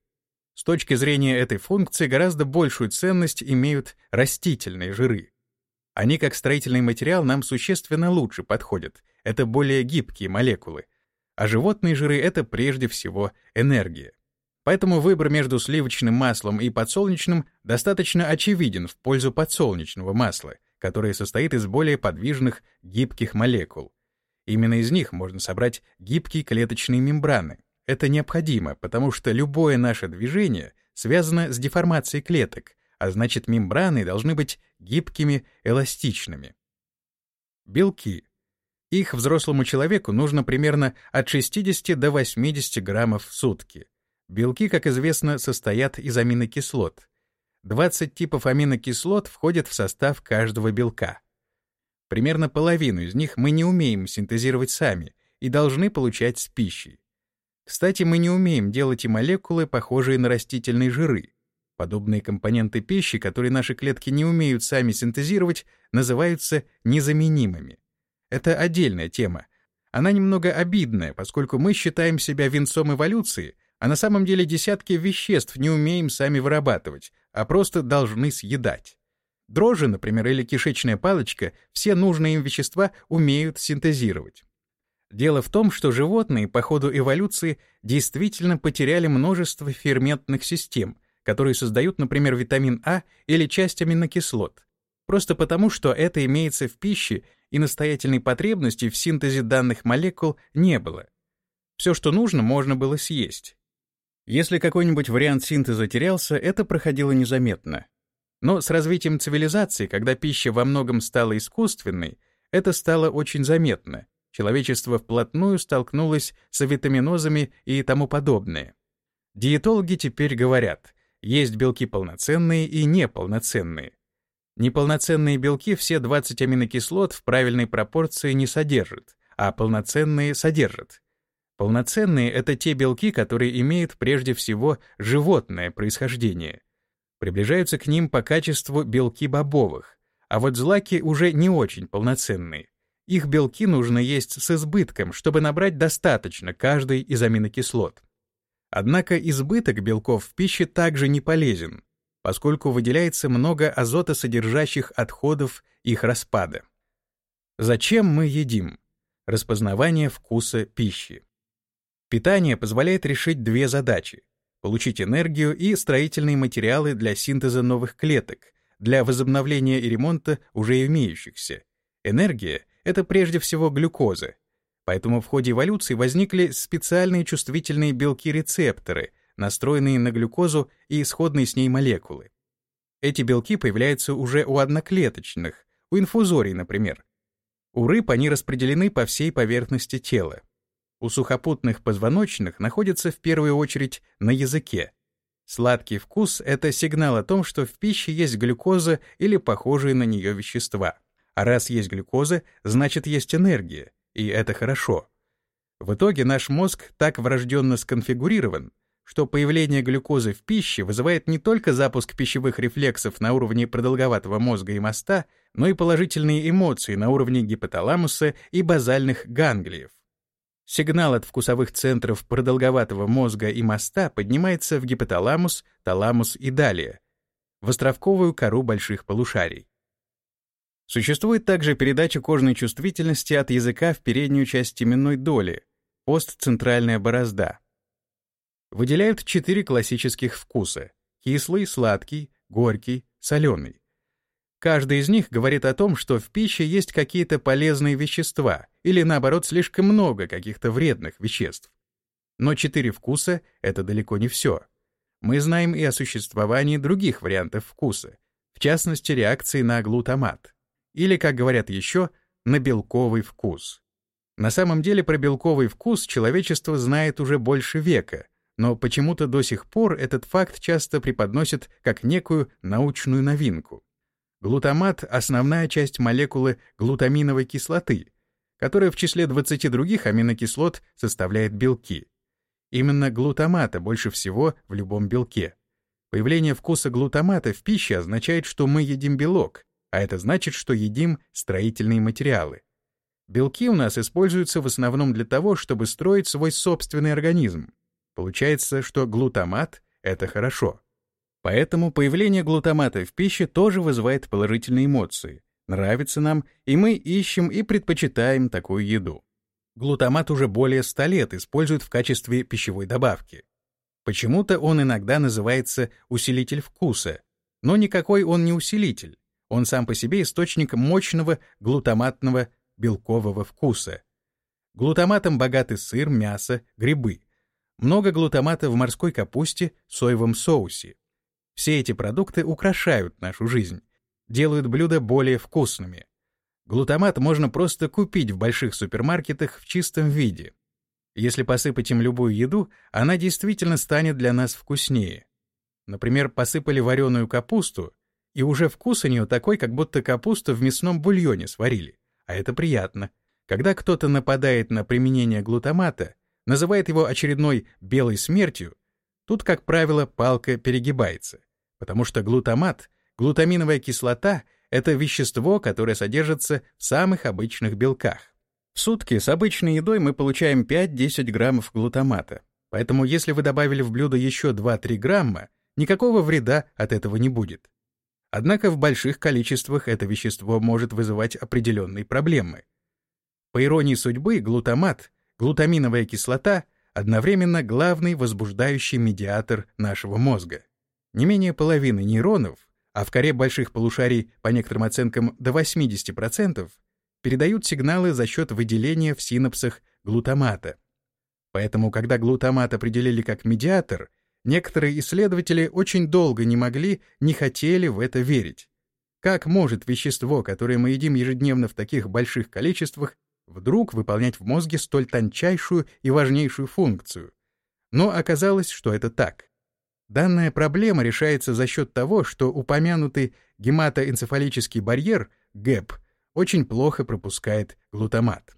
С точки зрения этой функции гораздо большую ценность имеют растительные жиры. Они как строительный материал нам существенно лучше подходят, это более гибкие молекулы, а животные жиры — это прежде всего энергия. Поэтому выбор между сливочным маслом и подсолнечным достаточно очевиден в пользу подсолнечного масла, которое состоит из более подвижных гибких молекул. Именно из них можно собрать гибкие клеточные мембраны. Это необходимо, потому что любое наше движение связано с деформацией клеток, а значит мембраны должны быть гибкими, эластичными. Белки их взрослому человеку нужно примерно от 60 до 80 граммов в сутки. Белки, как известно, состоят из аминокислот. 20 типов аминокислот входят в состав каждого белка. Примерно половину из них мы не умеем синтезировать сами и должны получать с пищей. Кстати, мы не умеем делать и молекулы, похожие на растительные жиры. Подобные компоненты пищи, которые наши клетки не умеют сами синтезировать, называются незаменимыми. Это отдельная тема. Она немного обидная, поскольку мы считаем себя венцом эволюции, а на самом деле десятки веществ не умеем сами вырабатывать, а просто должны съедать. Дрожжи, например, или кишечная палочка, все нужные им вещества умеют синтезировать. Дело в том, что животные по ходу эволюции действительно потеряли множество ферментных систем, которые создают, например, витамин А или часть аминокислот, просто потому, что это имеется в пище и настоятельной потребности в синтезе данных молекул не было. Все, что нужно, можно было съесть. Если какой-нибудь вариант синтеза терялся, это проходило незаметно. Но с развитием цивилизации, когда пища во многом стала искусственной, это стало очень заметно. Человечество вплотную столкнулось с витаминозами и тому подобное. Диетологи теперь говорят, есть белки полноценные и неполноценные. Неполноценные белки все 20 аминокислот в правильной пропорции не содержат, а полноценные содержат. Полноценные — это те белки, которые имеют прежде всего животное происхождение. Приближаются к ним по качеству белки бобовых, а вот злаки уже не очень полноценные. Их белки нужно есть с избытком, чтобы набрать достаточно каждой из аминокислот. Однако избыток белков в пище также не полезен, поскольку выделяется много азотосодержащих отходов их распада. Зачем мы едим? Распознавание вкуса пищи. Питание позволяет решить две задачи — получить энергию и строительные материалы для синтеза новых клеток, для возобновления и ремонта уже имеющихся. Энергия — это прежде всего глюкоза, поэтому в ходе эволюции возникли специальные чувствительные белки-рецепторы — настроенные на глюкозу и исходные с ней молекулы. Эти белки появляются уже у одноклеточных, у инфузорий, например. У рыб они распределены по всей поверхности тела. У сухопутных позвоночных находятся в первую очередь на языке. Сладкий вкус — это сигнал о том, что в пище есть глюкоза или похожие на нее вещества. А раз есть глюкоза, значит есть энергия, и это хорошо. В итоге наш мозг так врожденно сконфигурирован, что появление глюкозы в пище вызывает не только запуск пищевых рефлексов на уровне продолговатого мозга и моста, но и положительные эмоции на уровне гипоталамуса и базальных ганглиев. Сигнал от вкусовых центров продолговатого мозга и моста поднимается в гипоталамус, таламус и далее, в островковую кору больших полушарий. Существует также передача кожной чувствительности от языка в переднюю часть теменной доли, постцентральная борозда. Выделяют четыре классических вкуса — кислый, сладкий, горький, соленый. Каждый из них говорит о том, что в пище есть какие-то полезные вещества или, наоборот, слишком много каких-то вредных веществ. Но четыре вкуса — это далеко не все. Мы знаем и о существовании других вариантов вкуса, в частности, реакции на глутамат. Или, как говорят еще, на белковый вкус. На самом деле про белковый вкус человечество знает уже больше века, но почему-то до сих пор этот факт часто преподносят как некую научную новинку. Глутамат — основная часть молекулы глутаминовой кислоты, которая в числе 20 других аминокислот составляет белки. Именно глутамата больше всего в любом белке. Появление вкуса глутамата в пище означает, что мы едим белок, а это значит, что едим строительные материалы. Белки у нас используются в основном для того, чтобы строить свой собственный организм. Получается, что глутамат — это хорошо. Поэтому появление глутамата в пище тоже вызывает положительные эмоции. Нравится нам, и мы ищем и предпочитаем такую еду. Глутамат уже более 100 лет используют в качестве пищевой добавки. Почему-то он иногда называется усилитель вкуса, но никакой он не усилитель. Он сам по себе источник мощного глутаматного белкового вкуса. Глутаматом богаты сыр, мясо, грибы. Много глутамата в морской капусте, соевом соусе. Все эти продукты украшают нашу жизнь, делают блюда более вкусными. Глутамат можно просто купить в больших супермаркетах в чистом виде. Если посыпать им любую еду, она действительно станет для нас вкуснее. Например, посыпали вареную капусту, и уже вкус у нее такой, как будто капусту в мясном бульоне сварили. А это приятно. Когда кто-то нападает на применение глутамата, называет его очередной «белой смертью», тут, как правило, палка перегибается потому что глутамат, глутаминовая кислота — это вещество, которое содержится в самых обычных белках. В сутки с обычной едой мы получаем 5-10 граммов глутамата, поэтому если вы добавили в блюдо еще 2-3 грамма, никакого вреда от этого не будет. Однако в больших количествах это вещество может вызывать определенные проблемы. По иронии судьбы, глутамат, глутаминовая кислота — одновременно главный возбуждающий медиатор нашего мозга. Не менее половины нейронов, а в коре больших полушарий по некоторым оценкам до 80%, передают сигналы за счет выделения в синапсах глутамата. Поэтому, когда глутамат определили как медиатор, некоторые исследователи очень долго не могли, не хотели в это верить. Как может вещество, которое мы едим ежедневно в таких больших количествах, вдруг выполнять в мозге столь тончайшую и важнейшую функцию? Но оказалось, что это так. Данная проблема решается за счет того, что упомянутый гематоэнцефалический барьер, ГЭП, очень плохо пропускает глутамат.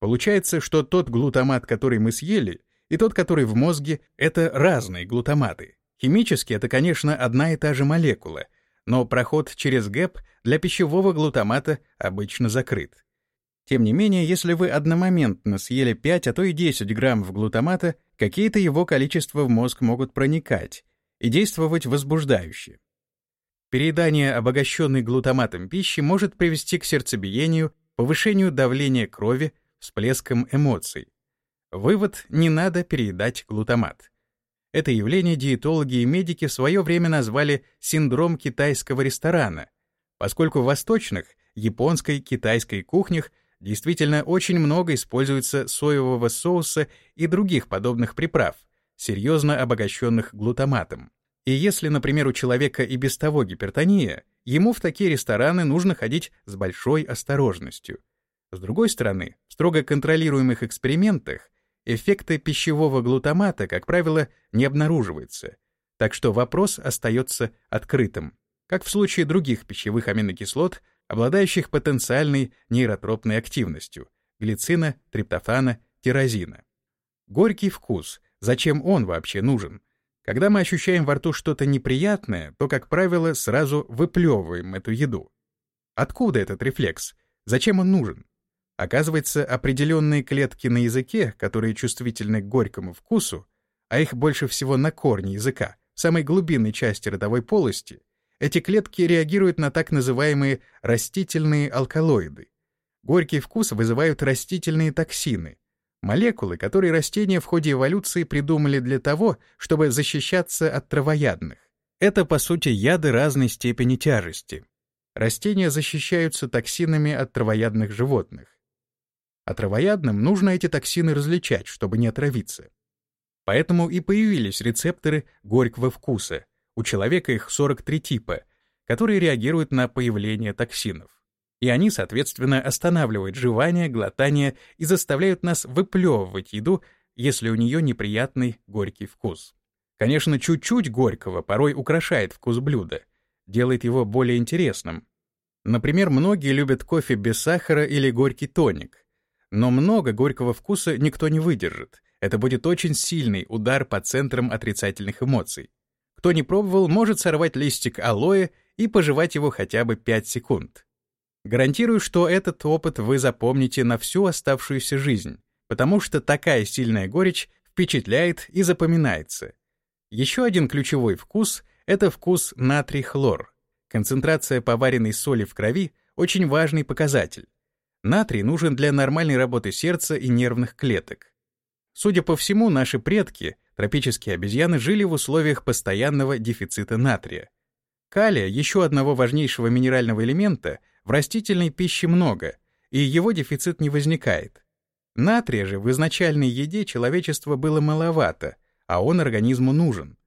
Получается, что тот глутамат, который мы съели, и тот, который в мозге, это разные глутаматы. Химически это, конечно, одна и та же молекула, но проход через ГЭП для пищевого глутамата обычно закрыт. Тем не менее, если вы одномоментно съели 5, а то и 10 граммов глутамата, какие-то его количества в мозг могут проникать и действовать возбуждающе. Переедание обогащенной глутаматом пищи может привести к сердцебиению, повышению давления крови, всплескам эмоций. Вывод — не надо переедать глутамат. Это явление диетологи и медики в свое время назвали синдром китайского ресторана, поскольку в восточных, японской, китайской кухнях Действительно, очень много используется соевого соуса и других подобных приправ, серьезно обогащенных глутаматом. И если, например, у человека и без того гипертония, ему в такие рестораны нужно ходить с большой осторожностью. С другой стороны, в строго контролируемых экспериментах эффекты пищевого глутамата, как правило, не обнаруживаются, так что вопрос остается открытым. Как в случае других пищевых аминокислот, обладающих потенциальной нейротропной активностью — глицина, триптофана, тирозина. Горький вкус. Зачем он вообще нужен? Когда мы ощущаем во рту что-то неприятное, то, как правило, сразу выплевываем эту еду. Откуда этот рефлекс? Зачем он нужен? Оказывается, определенные клетки на языке, которые чувствительны к горькому вкусу, а их больше всего на корне языка, в самой глубинной части ротовой полости, эти клетки реагируют на так называемые растительные алкалоиды. Горький вкус вызывают растительные токсины, молекулы, которые растения в ходе эволюции придумали для того, чтобы защищаться от травоядных. Это, по сути, яды разной степени тяжести. Растения защищаются токсинами от травоядных животных. А травоядным нужно эти токсины различать, чтобы не отравиться. Поэтому и появились рецепторы горького вкуса. У человека их 43 типа, которые реагируют на появление токсинов. И они, соответственно, останавливают жевание, глотание и заставляют нас выплевывать еду, если у нее неприятный горький вкус. Конечно, чуть-чуть горького порой украшает вкус блюда, делает его более интересным. Например, многие любят кофе без сахара или горький тоник. Но много горького вкуса никто не выдержит. Это будет очень сильный удар по центрам отрицательных эмоций. Кто не пробовал, может сорвать листик алоэ и пожевать его хотя бы 5 секунд. Гарантирую, что этот опыт вы запомните на всю оставшуюся жизнь, потому что такая сильная горечь впечатляет и запоминается. Еще один ключевой вкус — это вкус натрий-хлор. Концентрация поваренной соли в крови — очень важный показатель. Натрий нужен для нормальной работы сердца и нервных клеток. Судя по всему, наши предки, тропические обезьяны, жили в условиях постоянного дефицита натрия. Калия, еще одного важнейшего минерального элемента, в растительной пище много, и его дефицит не возникает. Натрия же в изначальной еде человечества было маловато, а он организму нужен.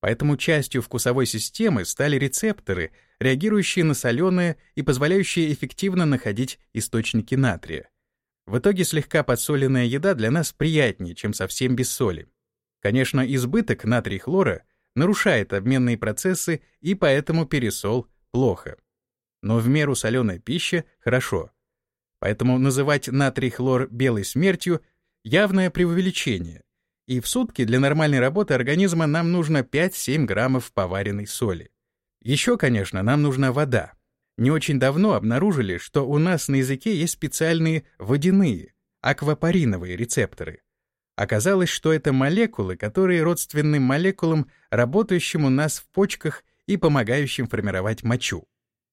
Поэтому частью вкусовой системы стали рецепторы, реагирующие на соленое и позволяющие эффективно находить источники натрия. В итоге слегка подсоленная еда для нас приятнее, чем совсем без соли. Конечно, избыток натрий-хлора нарушает обменные процессы, и поэтому пересол плохо. Но в меру соленая пища хорошо. Поэтому называть натрий-хлор белой смертью — явное преувеличение, и в сутки для нормальной работы организма нам нужно 5-7 граммов поваренной соли. Еще, конечно, нам нужна вода. Не очень давно обнаружили, что у нас на языке есть специальные водяные, аквапариновые рецепторы. Оказалось, что это молекулы, которые родственны молекулам, работающим у нас в почках и помогающим формировать мочу.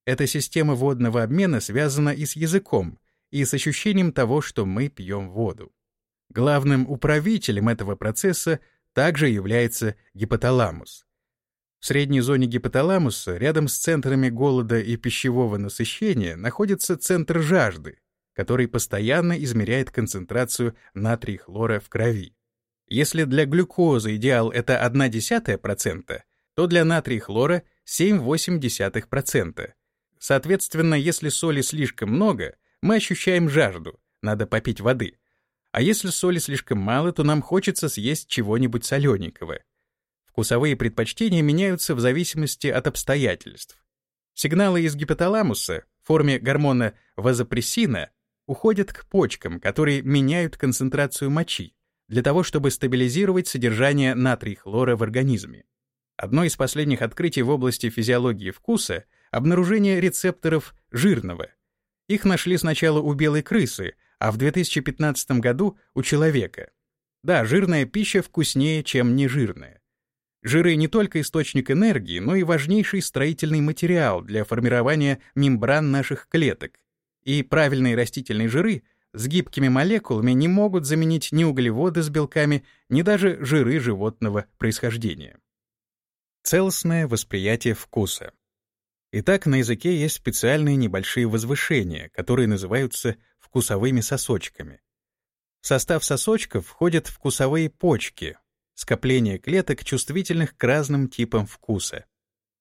Эта система водного обмена связана и с языком, и с ощущением того, что мы пьем воду. Главным управителем этого процесса также является гипоталамус. В средней зоне гипоталамуса, рядом с центрами голода и пищевого насыщения, находится центр жажды, который постоянно измеряет концентрацию натрий хлора в крови. Если для глюкозы идеал это 0,1%, то для натрий хлора 7,8%. Соответственно, если соли слишком много, мы ощущаем жажду, надо попить воды — а если соли слишком мало, то нам хочется съесть чего-нибудь солененького. Вкусовые предпочтения меняются в зависимости от обстоятельств. Сигналы из гипоталамуса в форме гормона вазопрессина уходят к почкам, которые меняют концентрацию мочи, для того, чтобы стабилизировать содержание натрий-хлора в организме. Одно из последних открытий в области физиологии вкуса — обнаружение рецепторов жирного. Их нашли сначала у белой крысы, а в 2015 году у человека. Да, жирная пища вкуснее, чем нежирная. Жиры не только источник энергии, но и важнейший строительный материал для формирования мембран наших клеток. И правильные растительные жиры с гибкими молекулами не могут заменить ни углеводы с белками, ни даже жиры животного происхождения. Целостное восприятие вкуса. Итак, на языке есть специальные небольшие возвышения, которые называются вкусовыми сосочками. В состав сосочков входят вкусовые почки, скопление клеток, чувствительных к разным типам вкуса.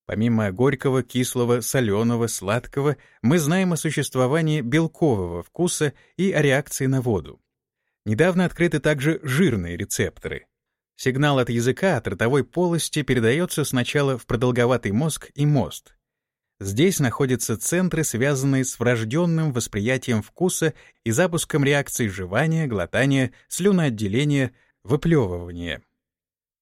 Помимо горького, кислого, соленого, сладкого, мы знаем о существовании белкового вкуса и о реакции на воду. Недавно открыты также жирные рецепторы. Сигнал от языка от ротовой полости передается сначала в продолговатый мозг и мост, Здесь находятся центры, связанные с врожденным восприятием вкуса и запуском реакций жевания, глотания, слюноотделения, выплевывания.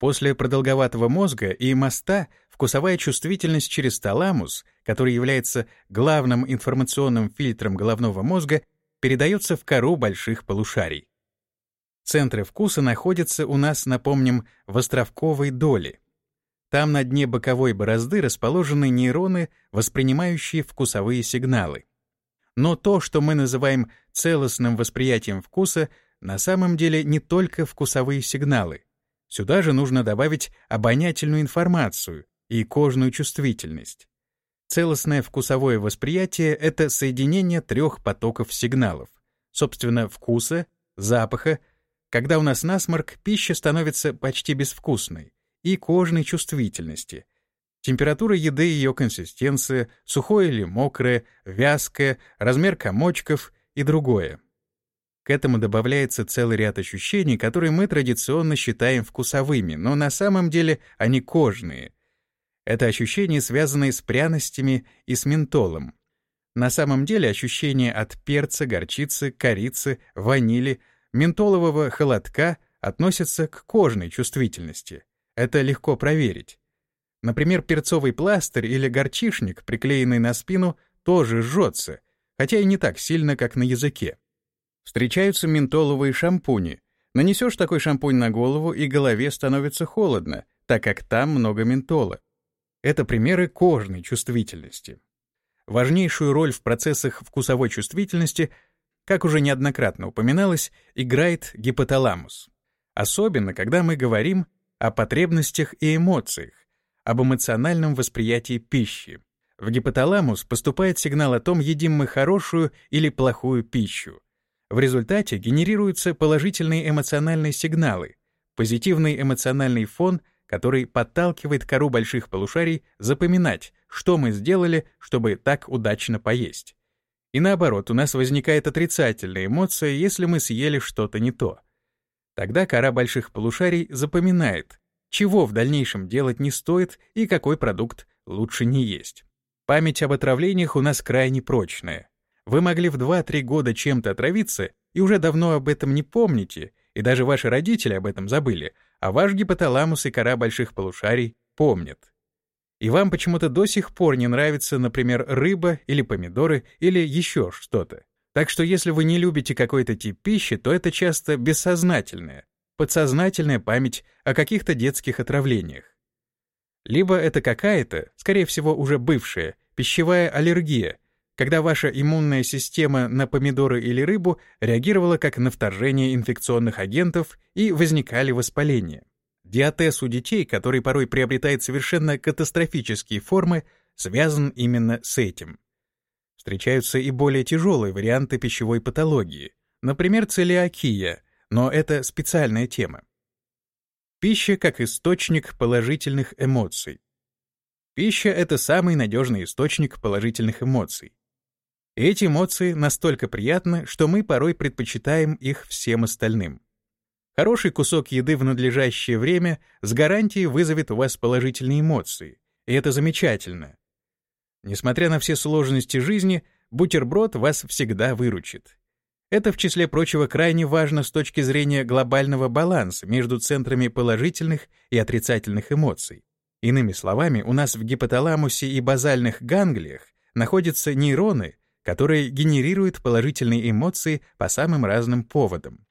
После продолговатого мозга и моста вкусовая чувствительность через таламус, который является главным информационным фильтром головного мозга, передается в кору больших полушарий. Центры вкуса находятся у нас, напомним, в островковой доле. Там на дне боковой борозды расположены нейроны, воспринимающие вкусовые сигналы. Но то, что мы называем целостным восприятием вкуса, на самом деле не только вкусовые сигналы. Сюда же нужно добавить обонятельную информацию и кожную чувствительность. Целостное вкусовое восприятие — это соединение трех потоков сигналов, собственно, вкуса, запаха, когда у нас насморк, пища становится почти безвкусной, и кожной чувствительности. Температура еды, ее консистенция, сухое или мокрое, вязкое, размер комочков и другое. К этому добавляется целый ряд ощущений, которые мы традиционно считаем вкусовыми, но на самом деле они кожные. Это ощущения, связанные с пряностями и с ментолом. На самом деле ощущения от перца, горчицы, корицы, ванили — ментолового холодка относятся к кожной чувствительности. Это легко проверить. Например, перцовый пластырь или горчишник, приклеенный на спину, тоже жжется, хотя и не так сильно, как на языке. Встречаются ментоловые шампуни. Нанесешь такой шампунь на голову, и голове становится холодно, так как там много ментола. Это примеры кожной чувствительности. Важнейшую роль в процессах вкусовой чувствительности как уже неоднократно упоминалось, играет гипоталамус. Особенно, когда мы говорим о потребностях и эмоциях, об эмоциональном восприятии пищи. В гипоталамус поступает сигнал о том, едим мы хорошую или плохую пищу. В результате генерируются положительные эмоциональные сигналы, позитивный эмоциональный фон, который подталкивает кору больших полушарий запоминать, что мы сделали, чтобы так удачно поесть. И наоборот, у нас возникает отрицательная эмоция, если мы съели что-то не то. Тогда кора больших полушарий запоминает, чего в дальнейшем делать не стоит и какой продукт лучше не есть. Память об отравлениях у нас крайне прочная. Вы могли в 2-3 года чем-то отравиться и уже давно об этом не помните, и даже ваши родители об этом забыли, а ваш гипоталамус и кора больших полушарий помнят и вам почему-то до сих пор не нравится, например, рыба или помидоры или еще что-то. Так что если вы не любите какой-то тип пищи, то это часто бессознательная, подсознательная память о каких-то детских отравлениях. Либо это какая-то, скорее всего, уже бывшая, пищевая аллергия, когда ваша иммунная система на помидоры или рыбу реагировала как на вторжение инфекционных агентов и возникали воспаления. Диатез у детей, который порой приобретает совершенно катастрофические формы, связан именно с этим. Встречаются и более тяжелые варианты пищевой патологии, например, целиакия, но это специальная тема. Пища как источник положительных эмоций. Пища — это самый надежный источник положительных эмоций. Эти эмоции настолько приятны, что мы порой предпочитаем их всем остальным. Хороший кусок еды в надлежащее время с гарантией вызовет у вас положительные эмоции, и это замечательно. Несмотря на все сложности жизни, бутерброд вас всегда выручит. Это, в числе прочего, крайне важно с точки зрения глобального баланса между центрами положительных и отрицательных эмоций. Иными словами, у нас в гипоталамусе и базальных ганглиях находятся нейроны, которые генерируют положительные эмоции по самым разным поводам.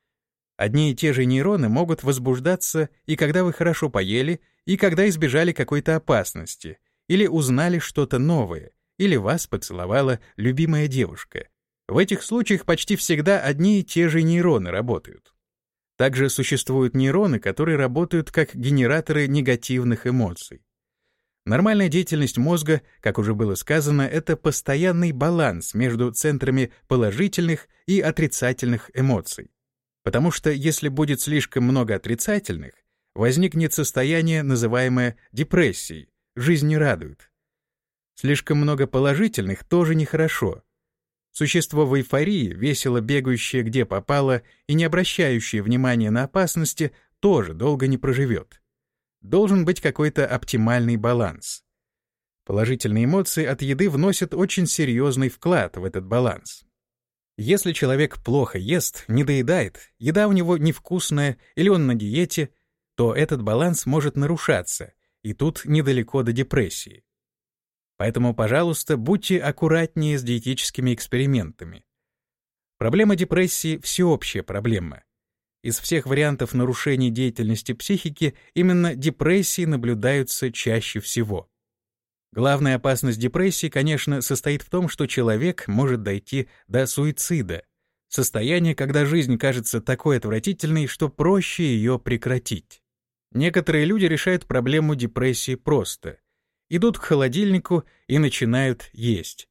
Одни и те же нейроны могут возбуждаться и когда вы хорошо поели, и когда избежали какой-то опасности, или узнали что-то новое, или вас поцеловала любимая девушка. В этих случаях почти всегда одни и те же нейроны работают. Также существуют нейроны, которые работают как генераторы негативных эмоций. Нормальная деятельность мозга, как уже было сказано, это постоянный баланс между центрами положительных и отрицательных эмоций. Потому что если будет слишком много отрицательных, возникнет состояние, называемое депрессией, жизнь не радует. Слишком много положительных тоже нехорошо. Существо в эйфории, весело бегающее где попало и не обращающее внимания на опасности, тоже долго не проживет. Должен быть какой-то оптимальный баланс. Положительные эмоции от еды вносят очень серьезный вклад в этот баланс. Если человек плохо ест, не доедает, еда у него невкусная или он на диете, то этот баланс может нарушаться, и тут недалеко до депрессии. Поэтому, пожалуйста, будьте аккуратнее с диетическими экспериментами. Проблема депрессии — всеобщая проблема. Из всех вариантов нарушений деятельности психики именно депрессии наблюдаются чаще всего. Главная опасность депрессии, конечно, состоит в том, что человек может дойти до суицида, состояние, когда жизнь кажется такой отвратительной, что проще ее прекратить. Некоторые люди решают проблему депрессии просто. Идут к холодильнику и начинают есть.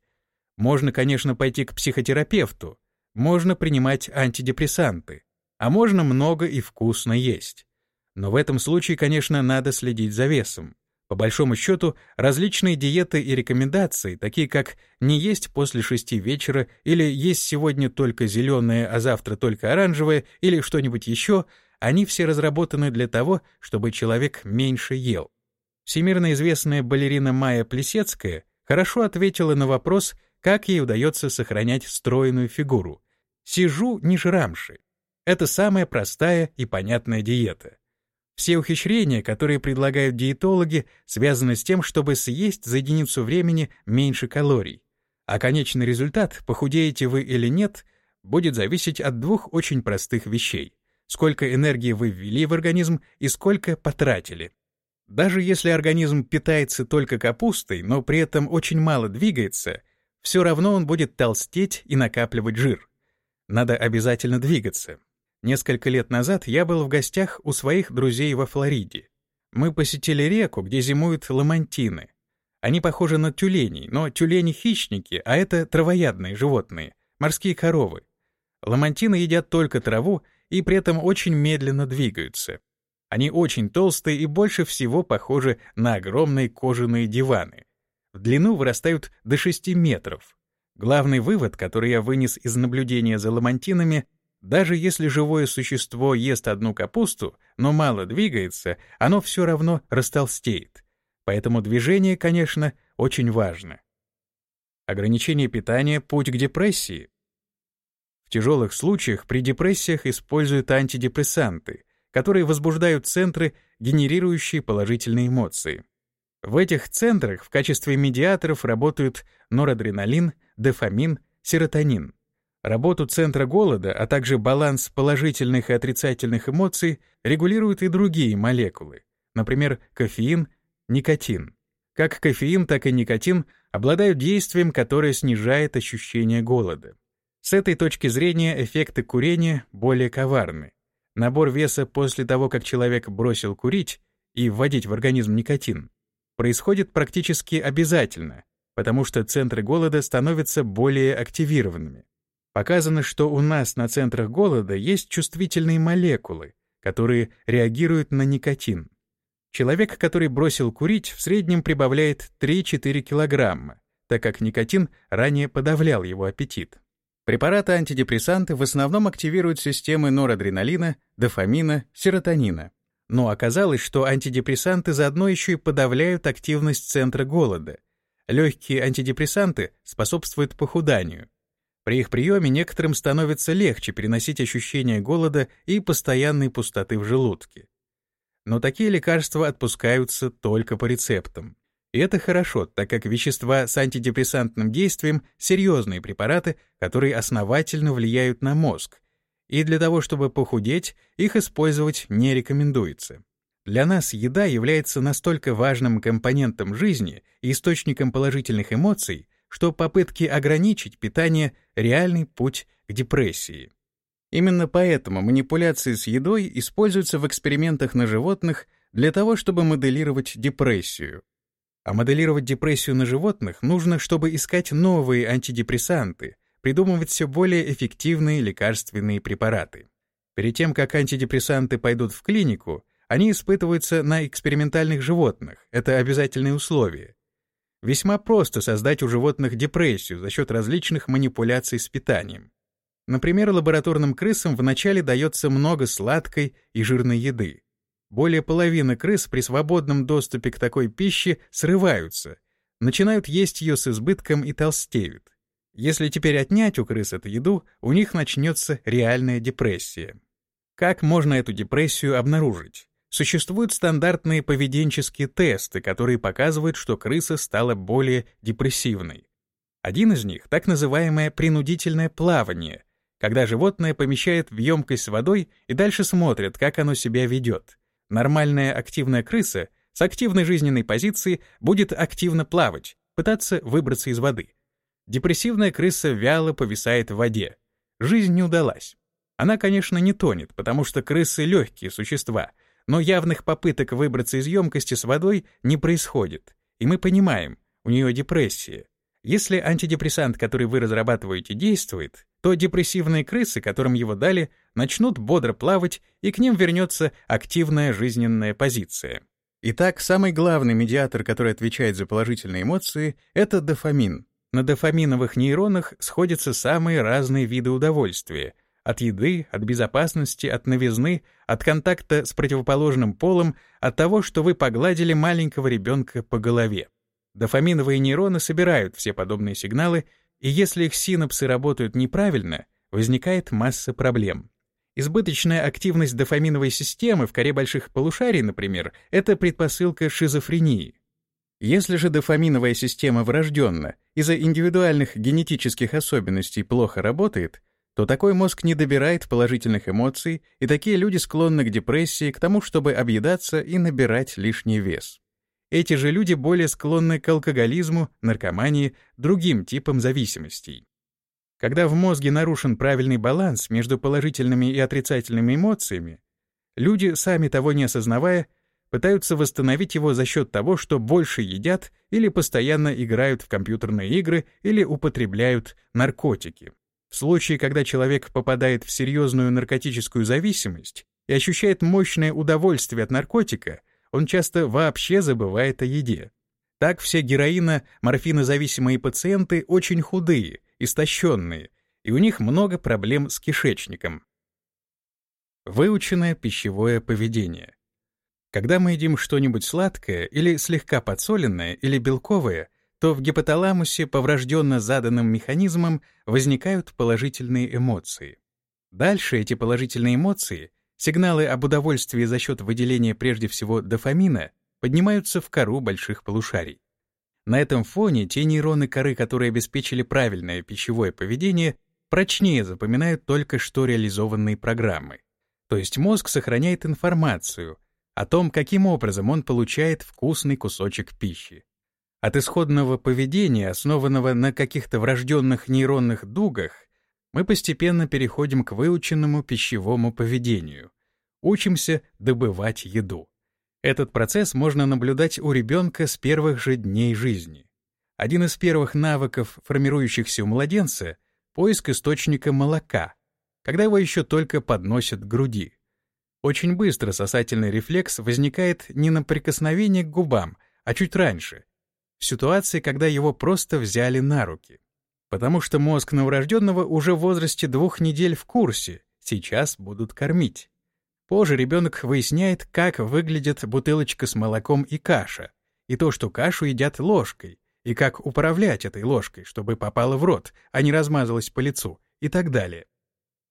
Можно, конечно, пойти к психотерапевту, можно принимать антидепрессанты, а можно много и вкусно есть. Но в этом случае, конечно, надо следить за весом. По большому счету, различные диеты и рекомендации, такие как не есть после шести вечера или есть сегодня только зеленое, а завтра только оранжевое или что-нибудь еще, они все разработаны для того, чтобы человек меньше ел. Всемирно известная балерина Майя Плесецкая хорошо ответила на вопрос, как ей удается сохранять стройную фигуру. «Сижу не жрамши». Это самая простая и понятная диета. Все ухищрения, которые предлагают диетологи, связаны с тем, чтобы съесть за единицу времени меньше калорий. А конечный результат, похудеете вы или нет, будет зависеть от двух очень простых вещей. Сколько энергии вы ввели в организм и сколько потратили. Даже если организм питается только капустой, но при этом очень мало двигается, все равно он будет толстеть и накапливать жир. Надо обязательно двигаться. Несколько лет назад я был в гостях у своих друзей во Флориде. Мы посетили реку, где зимуют ламантины. Они похожи на тюленей, но тюлени — хищники, а это травоядные животные, морские коровы. Ламантины едят только траву и при этом очень медленно двигаются. Они очень толстые и больше всего похожи на огромные кожаные диваны. В длину вырастают до 6 метров. Главный вывод, который я вынес из наблюдения за ламантинами, даже если живое существо ест одну капусту, но мало двигается, оно все равно растолстеет. Поэтому движение, конечно, очень важно. Ограничение питания — путь к депрессии. В тяжелых случаях при депрессиях используют антидепрессанты, которые возбуждают центры, генерирующие положительные эмоции. В этих центрах в качестве медиаторов работают норадреналин, дофамин, серотонин. Работу центра голода, а также баланс положительных и отрицательных эмоций регулируют и другие молекулы, например, кофеин, никотин. Как кофеин, так и никотин обладают действием, которое снижает ощущение голода. С этой точки зрения эффекты курения более коварны. Набор веса после того, как человек бросил курить и вводить в организм никотин, происходит практически обязательно, потому что центры голода становятся более активированными. Показано, что у нас на центрах голода есть чувствительные молекулы, которые реагируют на никотин. Человек, который бросил курить, в среднем прибавляет 3-4 килограмма, так как никотин ранее подавлял его аппетит. Препараты-антидепрессанты в основном активируют системы норадреналина, дофамина, серотонина. Но оказалось, что антидепрессанты заодно еще и подавляют активность центра голода. Легкие антидепрессанты способствуют похуданию, при их приеме некоторым становится легче переносить ощущение голода и постоянной пустоты в желудке. Но такие лекарства отпускаются только по рецептам. И это хорошо, так как вещества с антидепрессантным действием — серьезные препараты, которые основательно влияют на мозг, и для того, чтобы похудеть, их использовать не рекомендуется. Для нас еда является настолько важным компонентом жизни и источником положительных эмоций, что попытки ограничить питание — реальный путь к депрессии. Именно поэтому манипуляции с едой используются в экспериментах на животных для того, чтобы моделировать депрессию. А моделировать депрессию на животных нужно, чтобы искать новые антидепрессанты, придумывать все более эффективные лекарственные препараты. Перед тем, как антидепрессанты пойдут в клинику, они испытываются на экспериментальных животных, это обязательное условие. Весьма просто создать у животных депрессию за счет различных манипуляций с питанием. Например, лабораторным крысам вначале дается много сладкой и жирной еды. Более половины крыс при свободном доступе к такой пище срываются, начинают есть ее с избытком и толстеют. Если теперь отнять у крыс эту еду, у них начнется реальная депрессия. Как можно эту депрессию обнаружить? Существуют стандартные поведенческие тесты, которые показывают, что крыса стала более депрессивной. Один из них — так называемое принудительное плавание, когда животное помещает в емкость с водой и дальше смотрит, как оно себя ведет. Нормальная активная крыса с активной жизненной позиции будет активно плавать, пытаться выбраться из воды. Депрессивная крыса вяло повисает в воде. Жизнь не удалась. Она, конечно, не тонет, потому что крысы — легкие существа, но явных попыток выбраться из емкости с водой не происходит. И мы понимаем, у нее депрессия. Если антидепрессант, который вы разрабатываете, действует, то депрессивные крысы, которым его дали, начнут бодро плавать, и к ним вернется активная жизненная позиция. Итак, самый главный медиатор, который отвечает за положительные эмоции, это дофамин. На дофаминовых нейронах сходятся самые разные виды удовольствия, от еды, от безопасности, от новизны, от контакта с противоположным полом, от того, что вы погладили маленького ребенка по голове. Дофаминовые нейроны собирают все подобные сигналы, и если их синапсы работают неправильно, возникает масса проблем. Избыточная активность дофаминовой системы в коре больших полушарий, например, это предпосылка шизофрении. Если же дофаминовая система врожденна, из-за индивидуальных генетических особенностей плохо работает, то такой мозг не добирает положительных эмоций, и такие люди склонны к депрессии, к тому, чтобы объедаться и набирать лишний вес. Эти же люди более склонны к алкоголизму, наркомании, другим типам зависимостей. Когда в мозге нарушен правильный баланс между положительными и отрицательными эмоциями, люди, сами того не осознавая, пытаются восстановить его за счет того, что больше едят или постоянно играют в компьютерные игры или употребляют наркотики. В случае, когда человек попадает в серьезную наркотическую зависимость и ощущает мощное удовольствие от наркотика — он часто вообще забывает о еде. Так все героино морфинозависимые пациенты очень худые, истощенные, и у них много проблем с кишечником. Выученное пищевое поведение. Когда мы едим что-нибудь сладкое или слегка подсоленное или белковое, то в гипоталамусе по врожденно заданным механизмам возникают положительные эмоции. Дальше эти положительные эмоции Сигналы об удовольствии за счет выделения прежде всего дофамина поднимаются в кору больших полушарий. На этом фоне те нейроны коры, которые обеспечили правильное пищевое поведение, прочнее запоминают только что реализованные программы. То есть мозг сохраняет информацию о том, каким образом он получает вкусный кусочек пищи. От исходного поведения, основанного на каких-то врожденных нейронных дугах, мы постепенно переходим к выученному пищевому поведению. Учимся добывать еду. Этот процесс можно наблюдать у ребенка с первых же дней жизни. Один из первых навыков, формирующихся у младенца — поиск источника молока, когда его еще только подносят к груди. Очень быстро сосательный рефлекс возникает не на прикосновение к губам, а чуть раньше, в ситуации, когда его просто взяли на руки потому что мозг новорожденного уже в возрасте двух недель в курсе, сейчас будут кормить. Позже ребенок выясняет, как выглядит бутылочка с молоком и каша, и то, что кашу едят ложкой, и как управлять этой ложкой, чтобы попала в рот, а не размазалась по лицу, и так далее.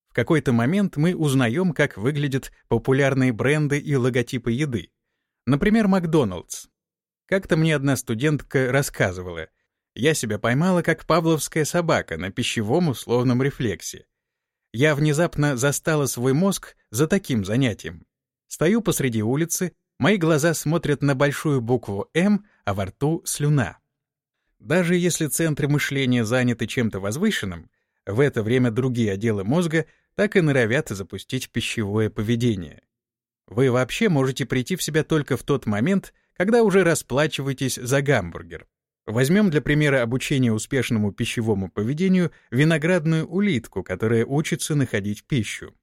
В какой-то момент мы узнаем, как выглядят популярные бренды и логотипы еды. Например, Макдоналдс. Как-то мне одна студентка рассказывала — я себя поймала как павловская собака на пищевом условном рефлексе. Я внезапно застала свой мозг за таким занятием. Стою посреди улицы, мои глаза смотрят на большую букву «М», а во рту — слюна. Даже если центры мышления заняты чем-то возвышенным, в это время другие отделы мозга так и норовят запустить пищевое поведение. Вы вообще можете прийти в себя только в тот момент, когда уже расплачиваетесь за гамбургер. Возьмем для примера обучения успешному пищевому поведению виноградную улитку, которая учится находить пищу.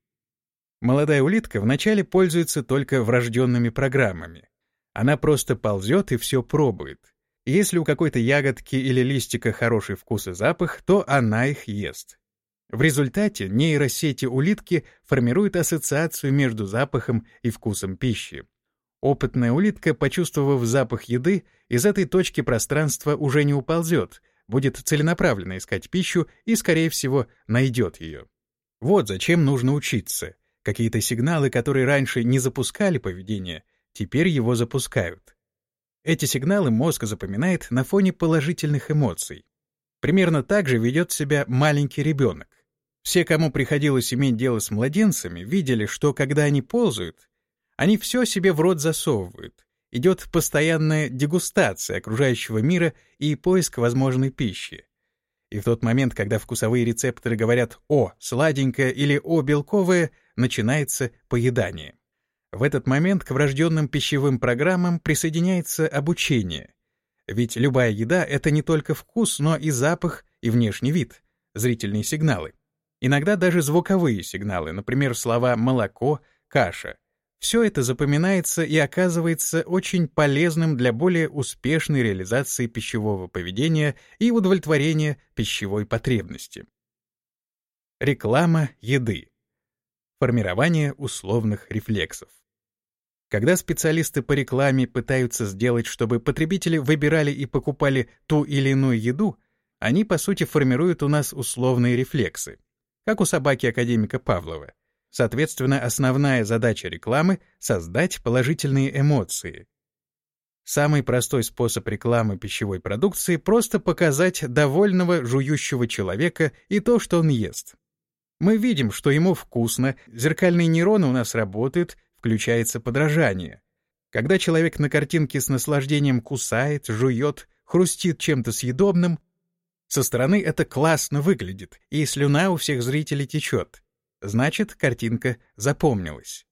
Молодая улитка вначале пользуется только врожденными программами. Она просто ползет и все пробует. Если у какой-то ягодки или листика хороший вкус и запах, то она их ест. В результате нейросети улитки формируют ассоциацию между запахом и вкусом пищи. Опытная улитка, почувствовав запах еды, из этой точки пространства уже не уползет, будет целенаправленно искать пищу и, скорее всего, найдет ее. Вот зачем нужно учиться. Какие-то сигналы, которые раньше не запускали поведение, теперь его запускают. Эти сигналы мозг запоминает на фоне положительных эмоций. Примерно так же ведет себя маленький ребенок. Все, кому приходилось иметь дело с младенцами, видели, что когда они ползают, они все себе в рот засовывают. Идет постоянная дегустация окружающего мира и поиск возможной пищи. И в тот момент, когда вкусовые рецепторы говорят «О, сладенькое» или «О, белковое», начинается поедание. В этот момент к врожденным пищевым программам присоединяется обучение. Ведь любая еда — это не только вкус, но и запах и внешний вид, зрительные сигналы. Иногда даже звуковые сигналы, например, слова «молоко», «каша». Все это запоминается и оказывается очень полезным для более успешной реализации пищевого поведения и удовлетворения пищевой потребности. Реклама еды. Формирование условных рефлексов. Когда специалисты по рекламе пытаются сделать, чтобы потребители выбирали и покупали ту или иную еду, они, по сути, формируют у нас условные рефлексы, как у собаки академика Павлова. Соответственно, основная задача рекламы — создать положительные эмоции. Самый простой способ рекламы пищевой продукции — просто показать довольного жующего человека и то, что он ест. Мы видим, что ему вкусно, зеркальные нейроны у нас работают, включается подражание. Когда человек на картинке с наслаждением кусает, жует, хрустит чем-то съедобным, со стороны это классно выглядит, и слюна у всех зрителей течет. Значит, картинка запомнилась.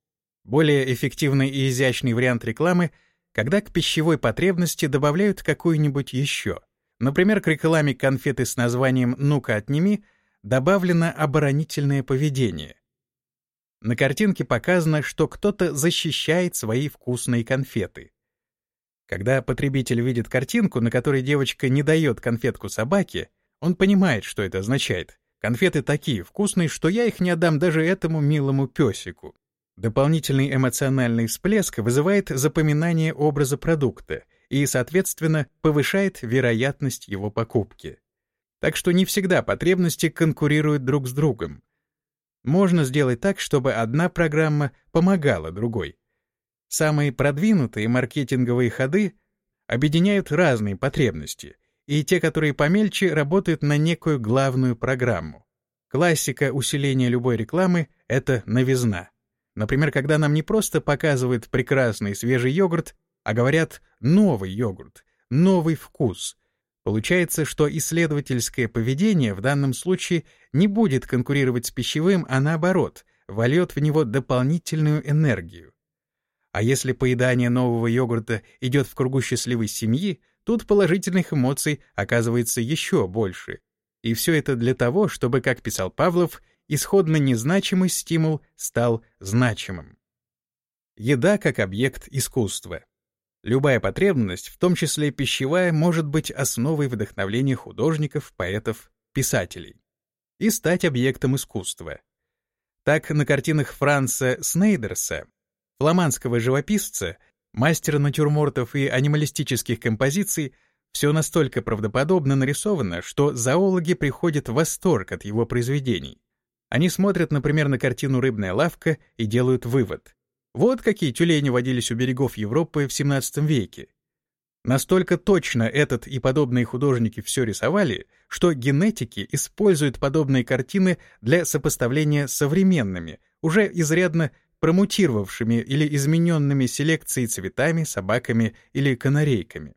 Более эффективный и изящный вариант рекламы, когда к пищевой потребности добавляют какую-нибудь еще. Например, к рекламе конфеты с названием «Ну-ка, отними» добавлено оборонительное поведение. На картинке показано, что кто-то защищает свои вкусные конфеты. Когда потребитель видит картинку, на которой девочка не дает конфетку собаке, он понимает, что это означает. Конфеты такие вкусные, что я их не отдам даже этому милому песику. Дополнительный эмоциональный всплеск вызывает запоминание образа продукта и, соответственно, повышает вероятность его покупки. Так что не всегда потребности конкурируют друг с другом. Можно сделать так, чтобы одна программа помогала другой. Самые продвинутые маркетинговые ходы объединяют разные потребности — и те, которые помельче, работают на некую главную программу. Классика усиления любой рекламы — это новизна. Например, когда нам не просто показывают прекрасный свежий йогурт, а говорят «новый йогурт», «новый вкус». Получается, что исследовательское поведение в данном случае не будет конкурировать с пищевым, а наоборот, вольет в него дополнительную энергию. А если поедание нового йогурта идет в кругу счастливой семьи, Тут положительных эмоций оказывается еще больше. И все это для того, чтобы, как писал Павлов, исходно незначимый стимул стал значимым. Еда как объект искусства. Любая потребность, в том числе пищевая, может быть основой вдохновления художников, поэтов, писателей и стать объектом искусства. Так, на картинах Франца Снейдерса, фламандского живописца, мастера натюрмортов и анималистических композиций, все настолько правдоподобно нарисовано, что зоологи приходят в восторг от его произведений. Они смотрят, например, на картину «Рыбная лавка» и делают вывод. Вот какие тюлени водились у берегов Европы в XVII веке. Настолько точно этот и подобные художники все рисовали, что генетики используют подобные картины для сопоставления современными, уже изрядно промутировавшими или измененными селекцией цветами, собаками или канарейками.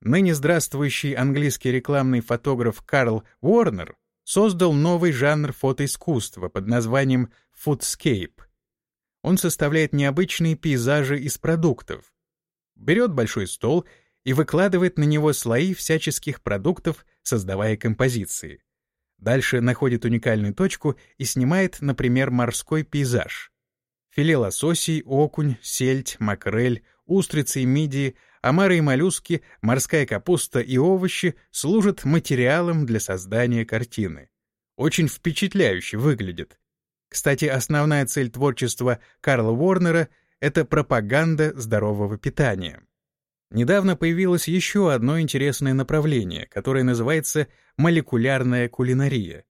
Ныне здравствующий английский рекламный фотограф Карл Уорнер создал новый жанр фотоискусства под названием foodscape. Он составляет необычные пейзажи из продуктов. Берет большой стол и выкладывает на него слои всяческих продуктов, создавая композиции. Дальше находит уникальную точку и снимает, например, морской пейзаж филе лососей, окунь, сельдь, макрель, устрицы и мидии, омары и моллюски, морская капуста и овощи служат материалом для создания картины. Очень впечатляюще выглядит. Кстати, основная цель творчества Карла Уорнера — это пропаганда здорового питания. Недавно появилось еще одно интересное направление, которое называется молекулярная кулинария.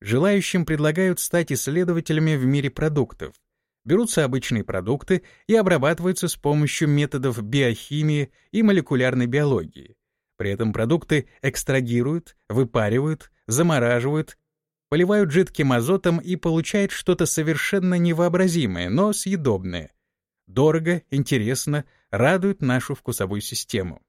Желающим предлагают стать исследователями в мире продуктов. Берутся обычные продукты и обрабатываются с помощью методов биохимии и молекулярной биологии. При этом продукты экстрагируют, выпаривают, замораживают, поливают жидким азотом и получают что-то совершенно невообразимое, но съедобное. Дорого, интересно, радует нашу вкусовую систему.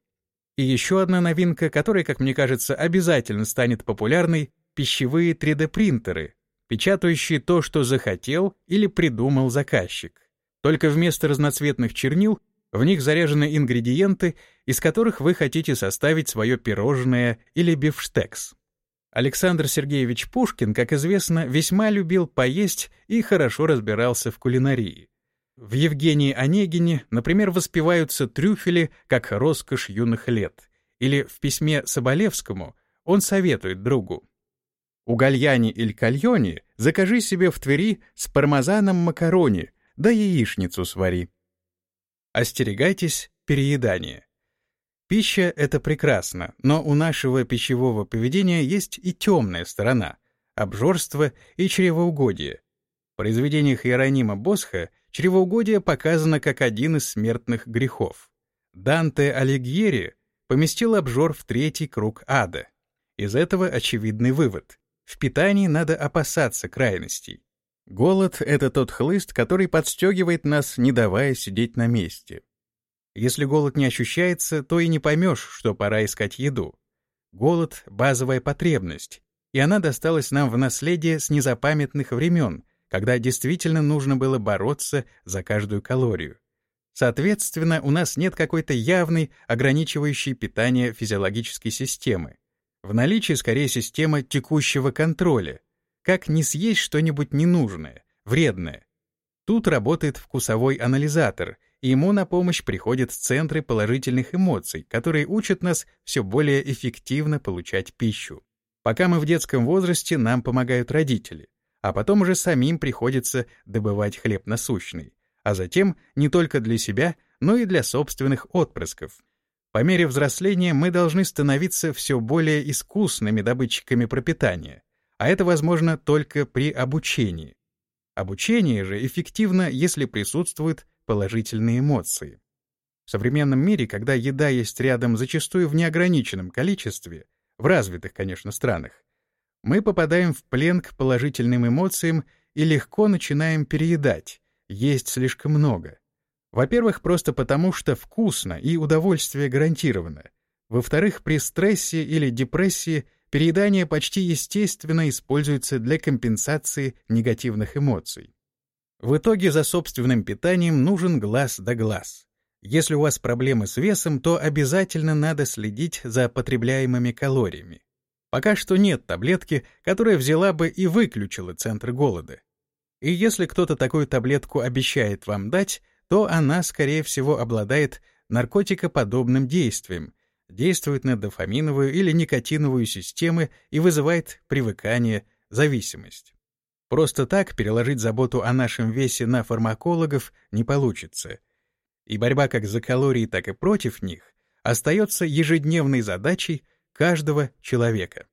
И еще одна новинка, которая, как мне кажется, обязательно станет популярной — пищевые 3D-принтеры, печатающие то, что захотел или придумал заказчик. Только вместо разноцветных чернил в них заряжены ингредиенты, из которых вы хотите составить свое пирожное или бифштекс. Александр Сергеевич Пушкин, как известно, весьма любил поесть и хорошо разбирался в кулинарии. В Евгении Онегине, например, воспеваются трюфели как роскошь юных лет, или в письме Соболевскому он советует другу. У Гальяни или Кальони закажи себе в Твери с пармезаном макарони, да яичницу свари. Остерегайтесь переедания. Пища — это прекрасно, но у нашего пищевого поведения есть и темная сторона — обжорство и чревоугодие. В произведениях Иеронима Босха чревоугодие показано как один из смертных грехов. Данте Алигьери поместил обжор в третий круг ада. Из этого очевидный вывод. В питании надо опасаться крайностей. Голод — это тот хлыст, который подстегивает нас, не давая сидеть на месте. Если голод не ощущается, то и не поймешь, что пора искать еду. Голод — базовая потребность, и она досталась нам в наследие с незапамятных времен, когда действительно нужно было бороться за каждую калорию. Соответственно, у нас нет какой-то явной, ограничивающей питание физиологической системы. В наличии скорее система текущего контроля, как не съесть что-нибудь ненужное, вредное. Тут работает вкусовой анализатор, и ему на помощь приходят центры положительных эмоций, которые учат нас все более эффективно получать пищу. Пока мы в детском возрасте, нам помогают родители, а потом уже самим приходится добывать хлеб насущный, а затем не только для себя, но и для собственных отпрысков. По мере взросления мы должны становиться все более искусными добытчиками пропитания, а это возможно только при обучении. Обучение же эффективно, если присутствуют положительные эмоции. В современном мире, когда еда есть рядом зачастую в неограниченном количестве, в развитых, конечно, странах, мы попадаем в плен к положительным эмоциям и легко начинаем переедать, есть слишком много. Во-первых, просто потому, что вкусно и удовольствие гарантировано. Во-вторых, при стрессе или депрессии Переедание почти естественно используется для компенсации негативных эмоций. В итоге за собственным питанием нужен глаз да глаз. Если у вас проблемы с весом, то обязательно надо следить за потребляемыми калориями. Пока что нет таблетки, которая взяла бы и выключила центр голода. И если кто-то такую таблетку обещает вам дать, то она, скорее всего, обладает наркотикоподобным действием, действует на дофаминовую или никотиновую системы и вызывает привыкание, зависимость. Просто так переложить заботу о нашем весе на фармакологов не получится. И борьба как за калории, так и против них остается ежедневной задачей каждого человека.